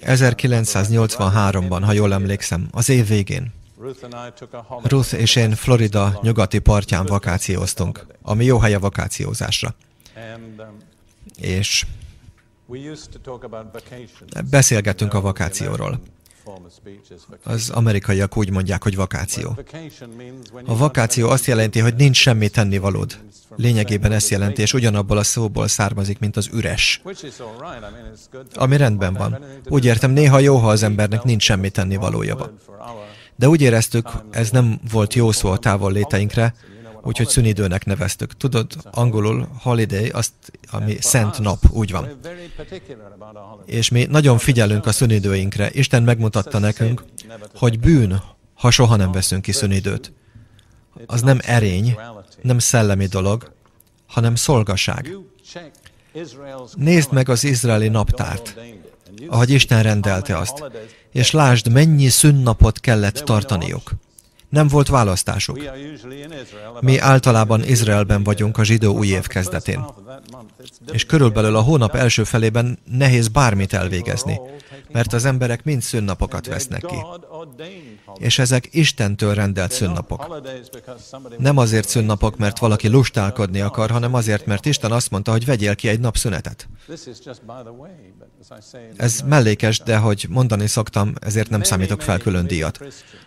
1983-ban, ha jól emlékszem, az év végén, Ruth és én Florida nyugati partján vakációztunk, ami jó hely a vakációzásra. És beszélgettünk a vakációról. Az amerikaiak úgy mondják, hogy vakáció. A vakáció azt jelenti, hogy nincs semmi tennivalód. Lényegében ezt jelenti, és ugyanabból a szóból származik, mint az üres. Ami rendben van. Úgy értem, néha jó, ha az embernek nincs semmi tennivalója. De úgy éreztük, ez nem volt jó szó a távol léteinkre, úgyhogy szünidőnek neveztük. Tudod, angolul holiday, azt, ami szent nap, úgy van. És mi nagyon figyelünk a szünidőinkre. Isten megmutatta nekünk, hogy bűn, ha soha nem veszünk ki szünidőt. Az nem erény, nem szellemi dolog, hanem szolgaság. Nézd meg az izraeli naptárt, ahogy Isten rendelte azt, és lásd, mennyi szünnapot kellett tartaniuk. Nem volt választásuk. Mi általában Izraelben vagyunk a zsidó új év kezdetén. És körülbelül a hónap első felében nehéz bármit elvégezni, mert az emberek mind szünnapokat vesznek ki. És ezek Istentől rendelt szünnapok. Nem azért szünnapok, mert valaki lustálkodni akar, hanem azért, mert Isten azt mondta, hogy vegyél ki egy nap szünetet. Ez mellékes, de hogy mondani szoktam, ezért nem számítok fel külön díjat.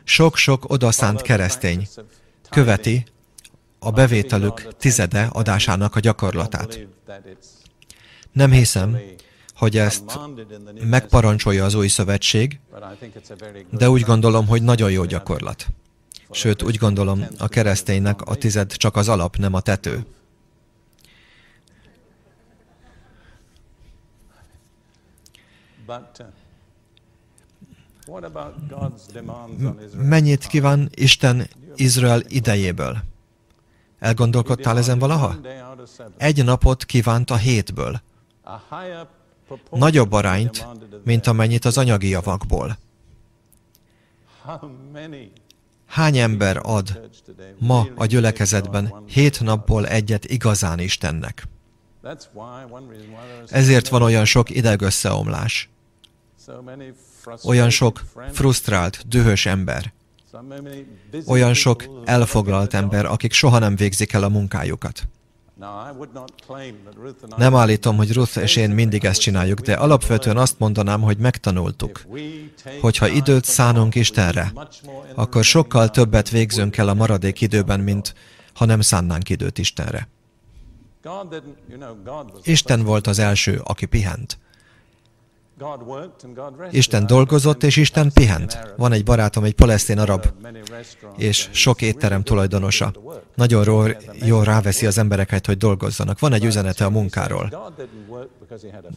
Sok-sok odaszánt keresztény követi a bevételük tizede adásának a gyakorlatát. Nem hiszem, hogy ezt megparancsolja az új szövetség, de úgy gondolom, hogy nagyon jó gyakorlat. Sőt, úgy gondolom, a kereszténynek a tized csak az alap, nem a tető. Mennyit kíván Isten Izrael idejéből? Elgondolkodtál ezen valaha? Egy napot kívánt a hétből. Nagyobb arányt, mint amennyit az anyagi javakból. Hány ember ad ma a gyülekezetben hét napból egyet igazán Istennek? Ezért van olyan sok idegösszeomlás. Olyan sok frusztrált, dühös ember. Olyan sok elfoglalt ember, akik soha nem végzik el a munkájukat. Nem állítom, hogy Ruth és én mindig ezt csináljuk, de alapvetően azt mondanám, hogy megtanultuk, hogy ha időt szánunk Istenre, akkor sokkal többet végzünk el a maradék időben, mint ha nem szánnánk időt Istenre. Isten volt az első, aki pihent. Isten dolgozott, és Isten pihent. Van egy barátom, egy palesztin arab, és sok étterem tulajdonosa. Nagyon jól ráveszi az embereket, hogy dolgozzanak. Van egy üzenete a munkáról.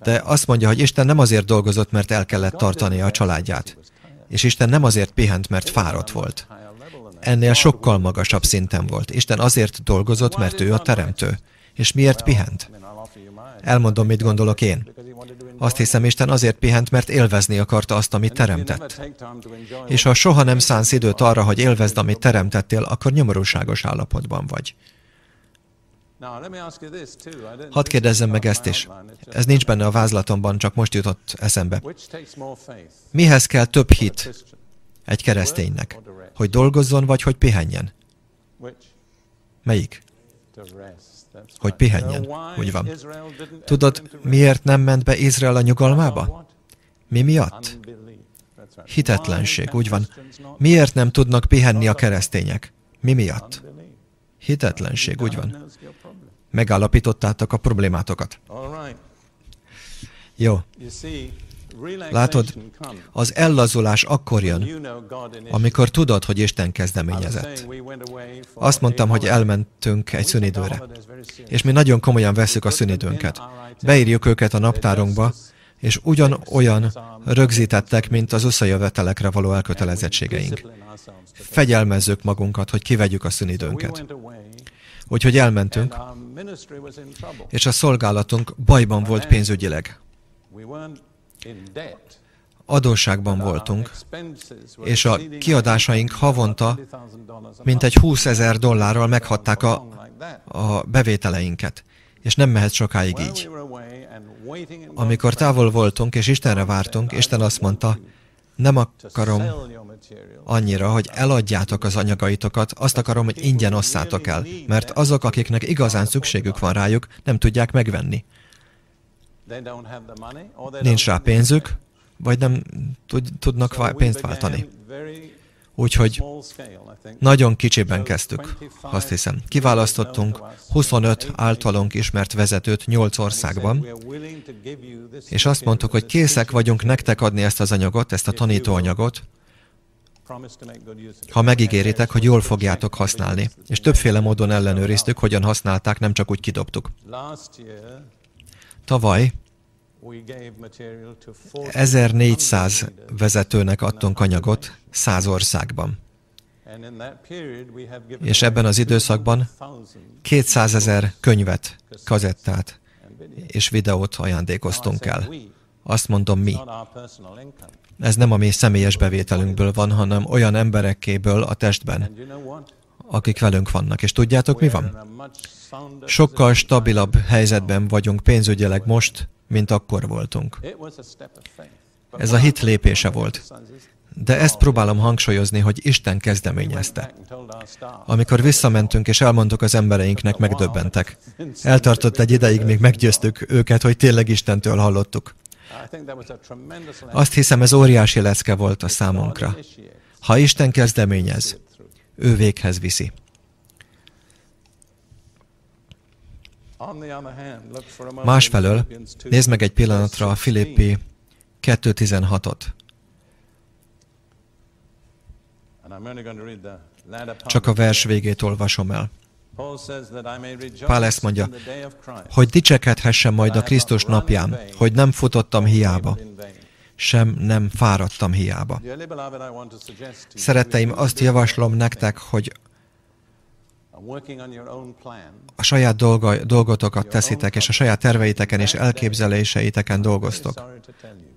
De azt mondja, hogy Isten nem azért dolgozott, mert el kellett tartani a családját. És Isten nem azért pihent, mert fáradt volt. Ennél sokkal magasabb szinten volt. Isten azért dolgozott, mert ő a teremtő. És miért pihent? Elmondom, mit gondolok én. Azt hiszem, Isten azért pihent, mert élvezni akarta azt, amit teremtett. És ha soha nem szánsz időt arra, hogy élvezd, amit teremtettél, akkor nyomorúságos állapotban vagy. Hadd kérdezzem meg ezt is. Ez nincs benne a vázlatomban, csak most jutott eszembe. Mihez kell több hit egy kereszténynek? Hogy dolgozzon, vagy hogy pihenjen? Melyik? Hogy pihenjen. Úgy van. Tudod, miért nem ment be Izrael a nyugalmába? Mi miatt? Hitetlenség, úgy van. Miért nem tudnak pihenni a keresztények? Mi miatt? Hitetlenség, úgy van. Megállapítottátok a problémátokat. Jó. Látod, az ellazulás akkor jön, amikor tudod, hogy Isten kezdeményezett. Azt mondtam, hogy elmentünk egy szünidőre, és mi nagyon komolyan veszük a szünidőnket. Beírjuk őket a naptárunkba, és ugyanolyan rögzítettek, mint az uszajövetelekre való elkötelezettségeink. Fegyelmezzük magunkat, hogy kivegyük a szünidőnket. Úgyhogy elmentünk, és a szolgálatunk bajban volt pénzügyileg adósságban voltunk, és a kiadásaink havonta mintegy 20 ezer dollárral meghatták a, a bevételeinket, és nem mehet sokáig így. Amikor távol voltunk, és Istenre vártunk, Isten azt mondta, nem akarom annyira, hogy eladjátok az anyagaitokat, azt akarom, hogy ingyen osszátok el, mert azok, akiknek igazán szükségük van rájuk, nem tudják megvenni. Nincs rá pénzük, vagy nem tudnak pénzt váltani. Úgyhogy nagyon kicsiben kezdtük, azt hiszem. Kiválasztottunk 25 általunk ismert vezetőt 8 országban, és azt mondtuk, hogy készek vagyunk nektek adni ezt az anyagot, ezt a tanítóanyagot, ha megígéritek, hogy jól fogjátok használni. És többféle módon ellenőriztük, hogyan használták, nem csak úgy kidobtuk. Tavaly 1400 vezetőnek adtunk anyagot 100 országban. És ebben az időszakban 200 ezer könyvet, kazettát és videót ajándékoztunk el. Azt mondom mi. Ez nem a mi személyes bevételünkből van, hanem olyan emberekéből a testben, akik velünk vannak. És tudjátok, mi van? Sokkal stabilabb helyzetben vagyunk pénzügyileg most, mint akkor voltunk. Ez a hit lépése volt. De ezt próbálom hangsúlyozni, hogy Isten kezdeményezte. Amikor visszamentünk és elmondtuk az embereinknek, megdöbbentek. Eltartott egy ideig, még meggyőztük őket, hogy tényleg Istentől hallottuk. Azt hiszem, ez óriási lecke volt a számunkra. Ha Isten kezdeményez, ő véghez viszi. Másfelől, nézd meg egy pillanatra a Filippi 2.16-ot. Csak a vers végét olvasom el. Pál ezt mondja, hogy dicsekedhessem majd a Krisztus napján, hogy nem futottam hiába, sem nem fáradtam hiába. Szeretteim, azt javaslom nektek, hogy a saját dolga, dolgotokat teszitek, és a saját terveiteken és elképzeléseiteken dolgoztok.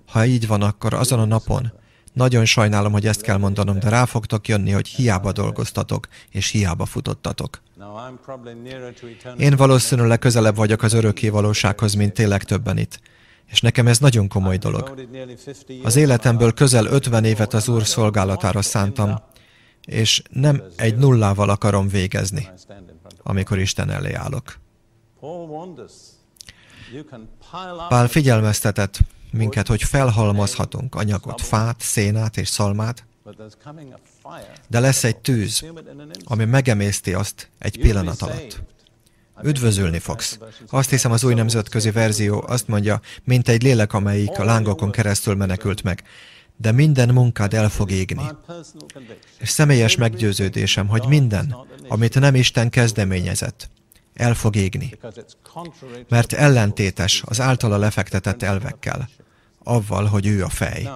Ha így van, akkor azon a napon nagyon sajnálom, hogy ezt kell mondanom, de rá fogtok jönni, hogy hiába dolgoztatok, és hiába futottatok. Én valószínűleg közelebb vagyok az örökké valósághoz, mint tényleg többen itt. És nekem ez nagyon komoly dolog. Az életemből közel 50 évet az Úr szolgálatára szántam, és nem egy nullával akarom végezni, amikor Isten elé állok. Pál figyelmeztetett minket, hogy felhalmozhatunk anyagot, fát, szénát és szalmát, de lesz egy tűz, ami megemészti azt egy pillanat alatt. Üdvözölni fogsz. Azt hiszem az új nemzetközi verzió azt mondja, mint egy lélek, amelyik a lángokon keresztül menekült meg. De minden munkád el fog égni. És személyes meggyőződésem, hogy minden, amit nem Isten kezdeményezett, el fog égni. Mert ellentétes az általa lefektetett elvekkel, avval, hogy ő a fej.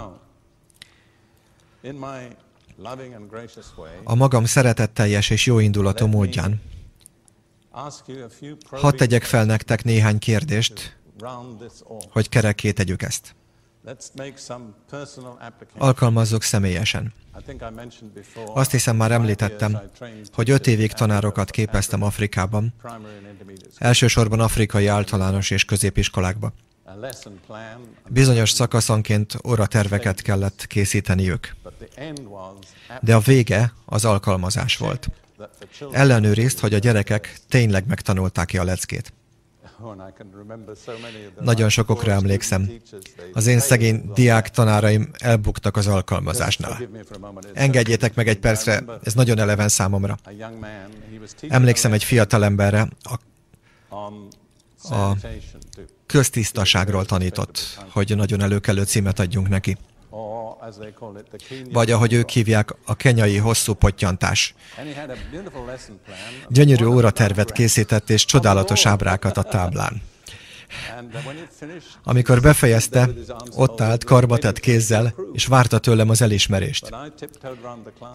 A magam szeretetteljes és jóindulatú módján Hadd tegyek fel nektek néhány kérdést, hogy kerekké tegyük ezt. Alkalmazzuk személyesen. Azt hiszem már említettem, hogy öt évig tanárokat képeztem Afrikában, elsősorban afrikai általános és középiskolákba. Bizonyos szakaszonként óraterveket kellett készíteniük. De a vége az alkalmazás volt. Ellenőrizt, hogy a gyerekek tényleg megtanulták-e a leckét. Nagyon sokokra emlékszem. Az én szegény diák tanáraim elbuktak az alkalmazásnál. Engedjétek meg egy percre, ez nagyon eleven számomra. Emlékszem egy fiatal emberre, a, a köztisztaságról tanított, hogy nagyon előkelő címet adjunk neki vagy ahogy ők hívják, a kenyai hosszú pottyantás. Gyönyörű óratervet készített, és csodálatos ábrákat a táblán. Amikor befejezte, ott állt karbatett kézzel, és várta tőlem az elismerést.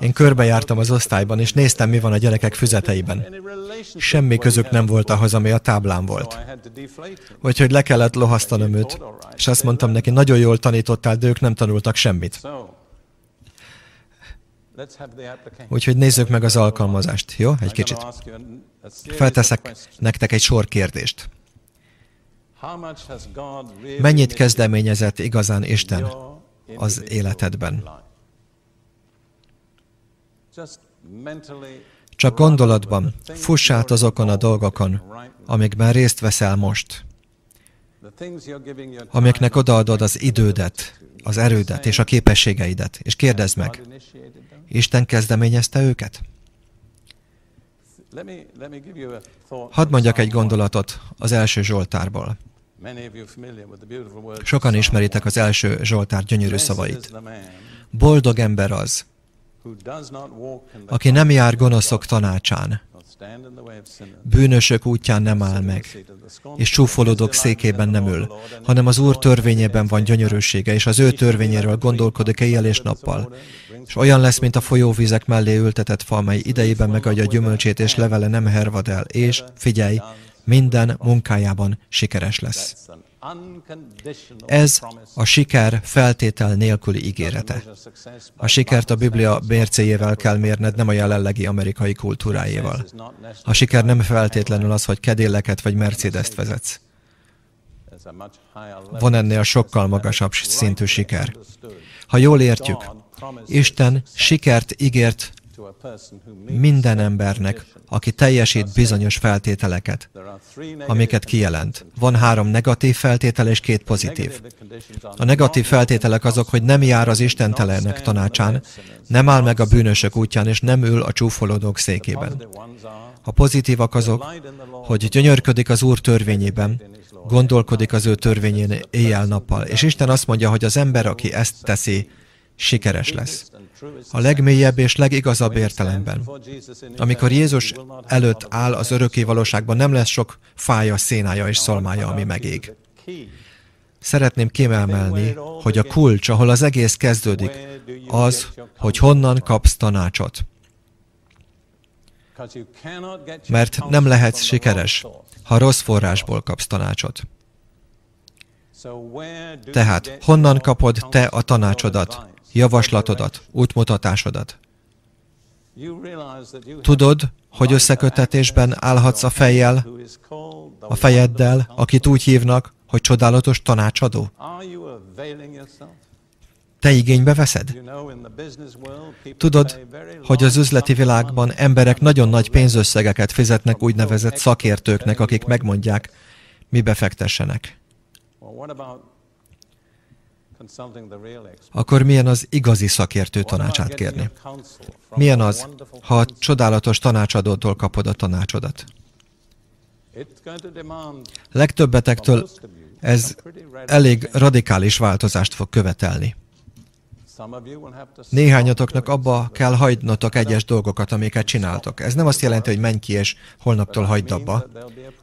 Én körbejártam az osztályban, és néztem, mi van a gyerekek füzeteiben. Semmi közük nem volt ahhoz, ami a táblán volt. Úgyhogy le kellett lohasztanom őt, és azt mondtam neki, nagyon jól tanítottál, de ők nem tanultak semmit. Úgyhogy nézzük meg az alkalmazást, jó? Egy kicsit. Felteszek nektek egy sor kérdést. Mennyit kezdeményezett igazán Isten az életedben? Csak gondolatban fuss át azokon a dolgokon, amikben részt veszel most, amiknek odaadod az idődet, az erődet és a képességeidet, és kérdezd meg, Isten kezdeményezte őket? Hadd mondjak egy gondolatot az első Zsoltárból. Sokan ismeritek az első Zsoltár gyönyörű szavait. Boldog ember az, aki nem jár gonoszok tanácsán, bűnösök útján nem áll meg, és csúfolódók székében nem ül, hanem az Úr törvényében van gyönyörűsége, és az ő törvényéről gondolkodik éjjel és nappal. És olyan lesz, mint a folyóvizek mellé ültetett fa, mely idejében megadja gyümölcsét, és levele nem hervad el, és, figyelj, minden munkájában sikeres lesz. Ez a siker feltétel nélküli ígérete. A sikert a Biblia bércéjével kell mérned, nem a jelenlegi amerikai kultúrájéval. A siker nem feltétlenül az, hogy kedéleket vagy Mercedes-t vezetsz. Van ennél sokkal magasabb szintű siker. Ha jól értjük, Isten sikert ígért minden embernek, aki teljesít bizonyos feltételeket, amiket kijelent. Van három negatív feltétel és két pozitív. A negatív feltételek azok, hogy nem jár az istentelenek tanácsán, nem áll meg a bűnösök útján, és nem ül a csúfolódók székében. A pozitívak azok, hogy gyönyörködik az Úr törvényében, gondolkodik az ő törvényén éjjel-nappal. És Isten azt mondja, hogy az ember, aki ezt teszi, sikeres lesz. A legmélyebb és legigazabb értelemben. Amikor Jézus előtt áll az örökké valóságban, nem lesz sok fája, szénája és szolmája, ami megég. Szeretném kiemelni, hogy a kulcs, ahol az egész kezdődik, az, hogy honnan kapsz tanácsot. Mert nem lehetsz sikeres, ha rossz forrásból kapsz tanácsot. Tehát honnan kapod te a tanácsodat? Javaslatodat, útmutatásodat. Tudod, hogy összekötetésben állhatsz a fejjel, a fejeddel, akit úgy hívnak, hogy csodálatos tanácsadó? Te igénybe veszed? Tudod, hogy az üzleti világban emberek nagyon nagy pénzösszegeket fizetnek úgynevezett szakértőknek, akik megmondják, mi befektessenek. Akkor milyen az igazi szakértő tanácsát kérni? Milyen az, ha a csodálatos tanácsadótól kapod a tanácsodat? Legtöbbetektől ez elég radikális változást fog követelni. Néhányatoknak abba kell hagynotok egyes dolgokat, amiket csináltok. Ez nem azt jelenti, hogy menj ki és holnaptól hagyd abba,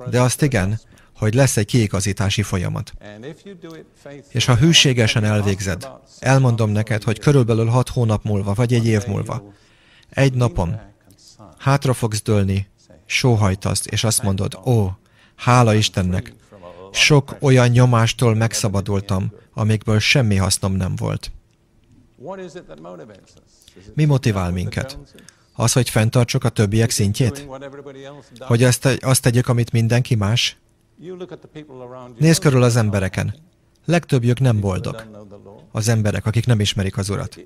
de azt igen, hogy lesz egy kiigazítási folyamat. És ha hűségesen elvégzed, elmondom neked, hogy körülbelül hat hónap múlva, vagy egy év múlva, egy napon hátra fogsz dőlni, sóhajtasz, és azt mondod, ó, hála Istennek, sok olyan nyomástól megszabadultam, amikből semmi hasznom nem volt. Mi motivál minket? Az, hogy fenntartsuk a többiek szintjét? Hogy azt, azt tegyük, amit mindenki más? Nézd körül az embereken. Legtöbbjük nem boldog. Az emberek, akik nem ismerik az Urat.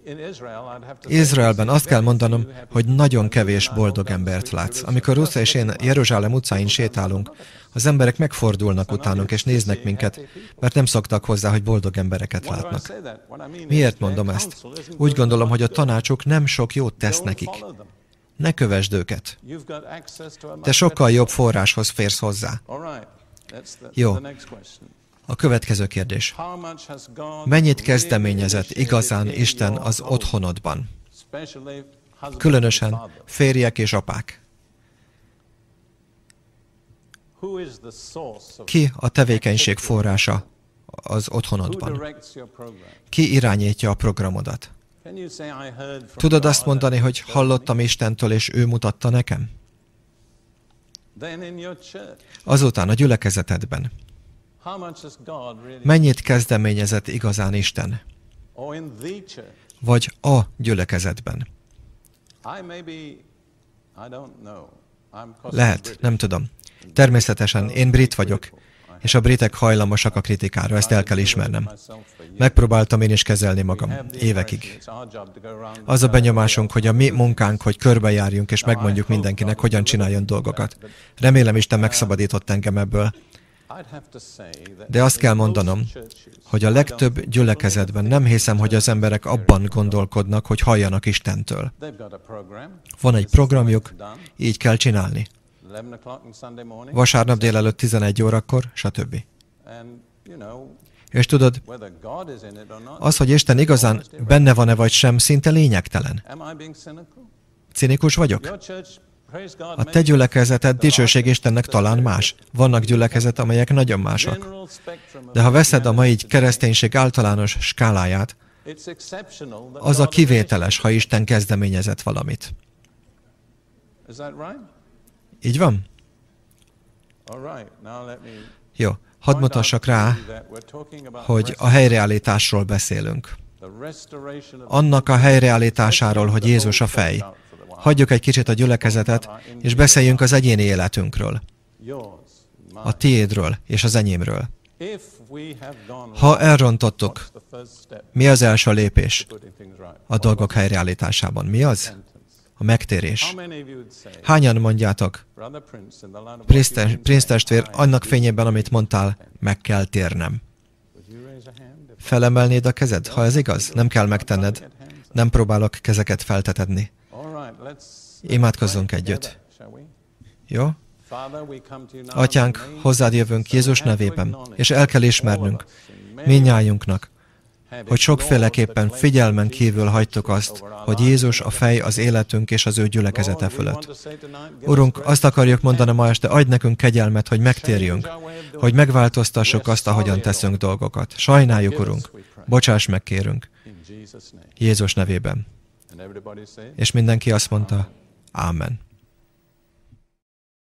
Izraelben azt kell mondanom, hogy nagyon kevés boldog embert látsz. Amikor Rusza és én Jeruzsálem utcáin sétálunk, az emberek megfordulnak utánunk és néznek minket, mert nem szoktak hozzá, hogy boldog embereket látnak. Miért mondom ezt? Úgy gondolom, hogy a tanácsok nem sok jót tesz nekik. Ne kövesd őket. Te sokkal jobb forráshoz férsz hozzá. Jó. A következő kérdés. Mennyit kezdeményezett igazán Isten az otthonodban? Különösen férjek és apák. Ki a tevékenység forrása az otthonodban? Ki irányítja a programodat? Tudod azt mondani, hogy hallottam Istentől, és ő mutatta nekem? Azután a gyülekezetedben. Mennyit kezdeményezett igazán Isten? Vagy a gyülekezetben? Lehet, nem tudom. Természetesen én brit vagyok, és a britek hajlamosak a kritikára, ezt el kell ismernem. Megpróbáltam én is kezelni magam, évekig. Az a benyomásunk, hogy a mi munkánk, hogy körbejárjunk és megmondjuk mindenkinek, hogyan csináljon dolgokat. Remélem Isten megszabadított engem ebből. De azt kell mondanom, hogy a legtöbb gyülekezetben nem hiszem, hogy az emberek abban gondolkodnak, hogy halljanak Istentől. Van egy programjuk, így kell csinálni. Vasárnap délelőtt 11 órakor, stb. És tudod, az, hogy Isten igazán benne van-e vagy sem, szinte lényegtelen. Cinikus vagyok? A te gyülekezeted dicsőség Istennek talán más. Vannak gyülekezet, amelyek nagyon mások. De ha veszed a mai kereszténység általános skáláját, az a kivételes, ha Isten kezdeményezett valamit. Így van? Jó, hadd mutassak rá, hogy a helyreállításról beszélünk. Annak a helyreállításáról, hogy Jézus a fej. Hagyjuk egy kicsit a gyülekezetet, és beszéljünk az egyéni életünkről. A tiédről és az enyémről. Ha elrontottuk, mi az első lépés a dolgok helyreállításában? Mi az? A megtérés. Hányan mondjátok, Prince testvér, annak fényében, amit mondtál, meg kell térnem. Felemelnéd a kezed, ha ez igaz? Nem kell megtenned. Nem próbálok kezeket feltetedni. Imádkozzunk együtt. Jó? Atyánk, hozzád jövünk Jézus nevében, és el kell ismernünk, minnyájunknak, hogy sokféleképpen figyelmen kívül hagytuk azt, hogy Jézus a fej az életünk és az ő gyülekezete fölött. Urunk, azt akarjuk mondani ma este, adj nekünk kegyelmet, hogy megtérjünk, hogy megváltoztassuk azt, ahogyan teszünk dolgokat. Sajnáljuk, Urunk, bocsáss meg, kérünk. Jézus nevében. És mindenki azt mondta, Amen.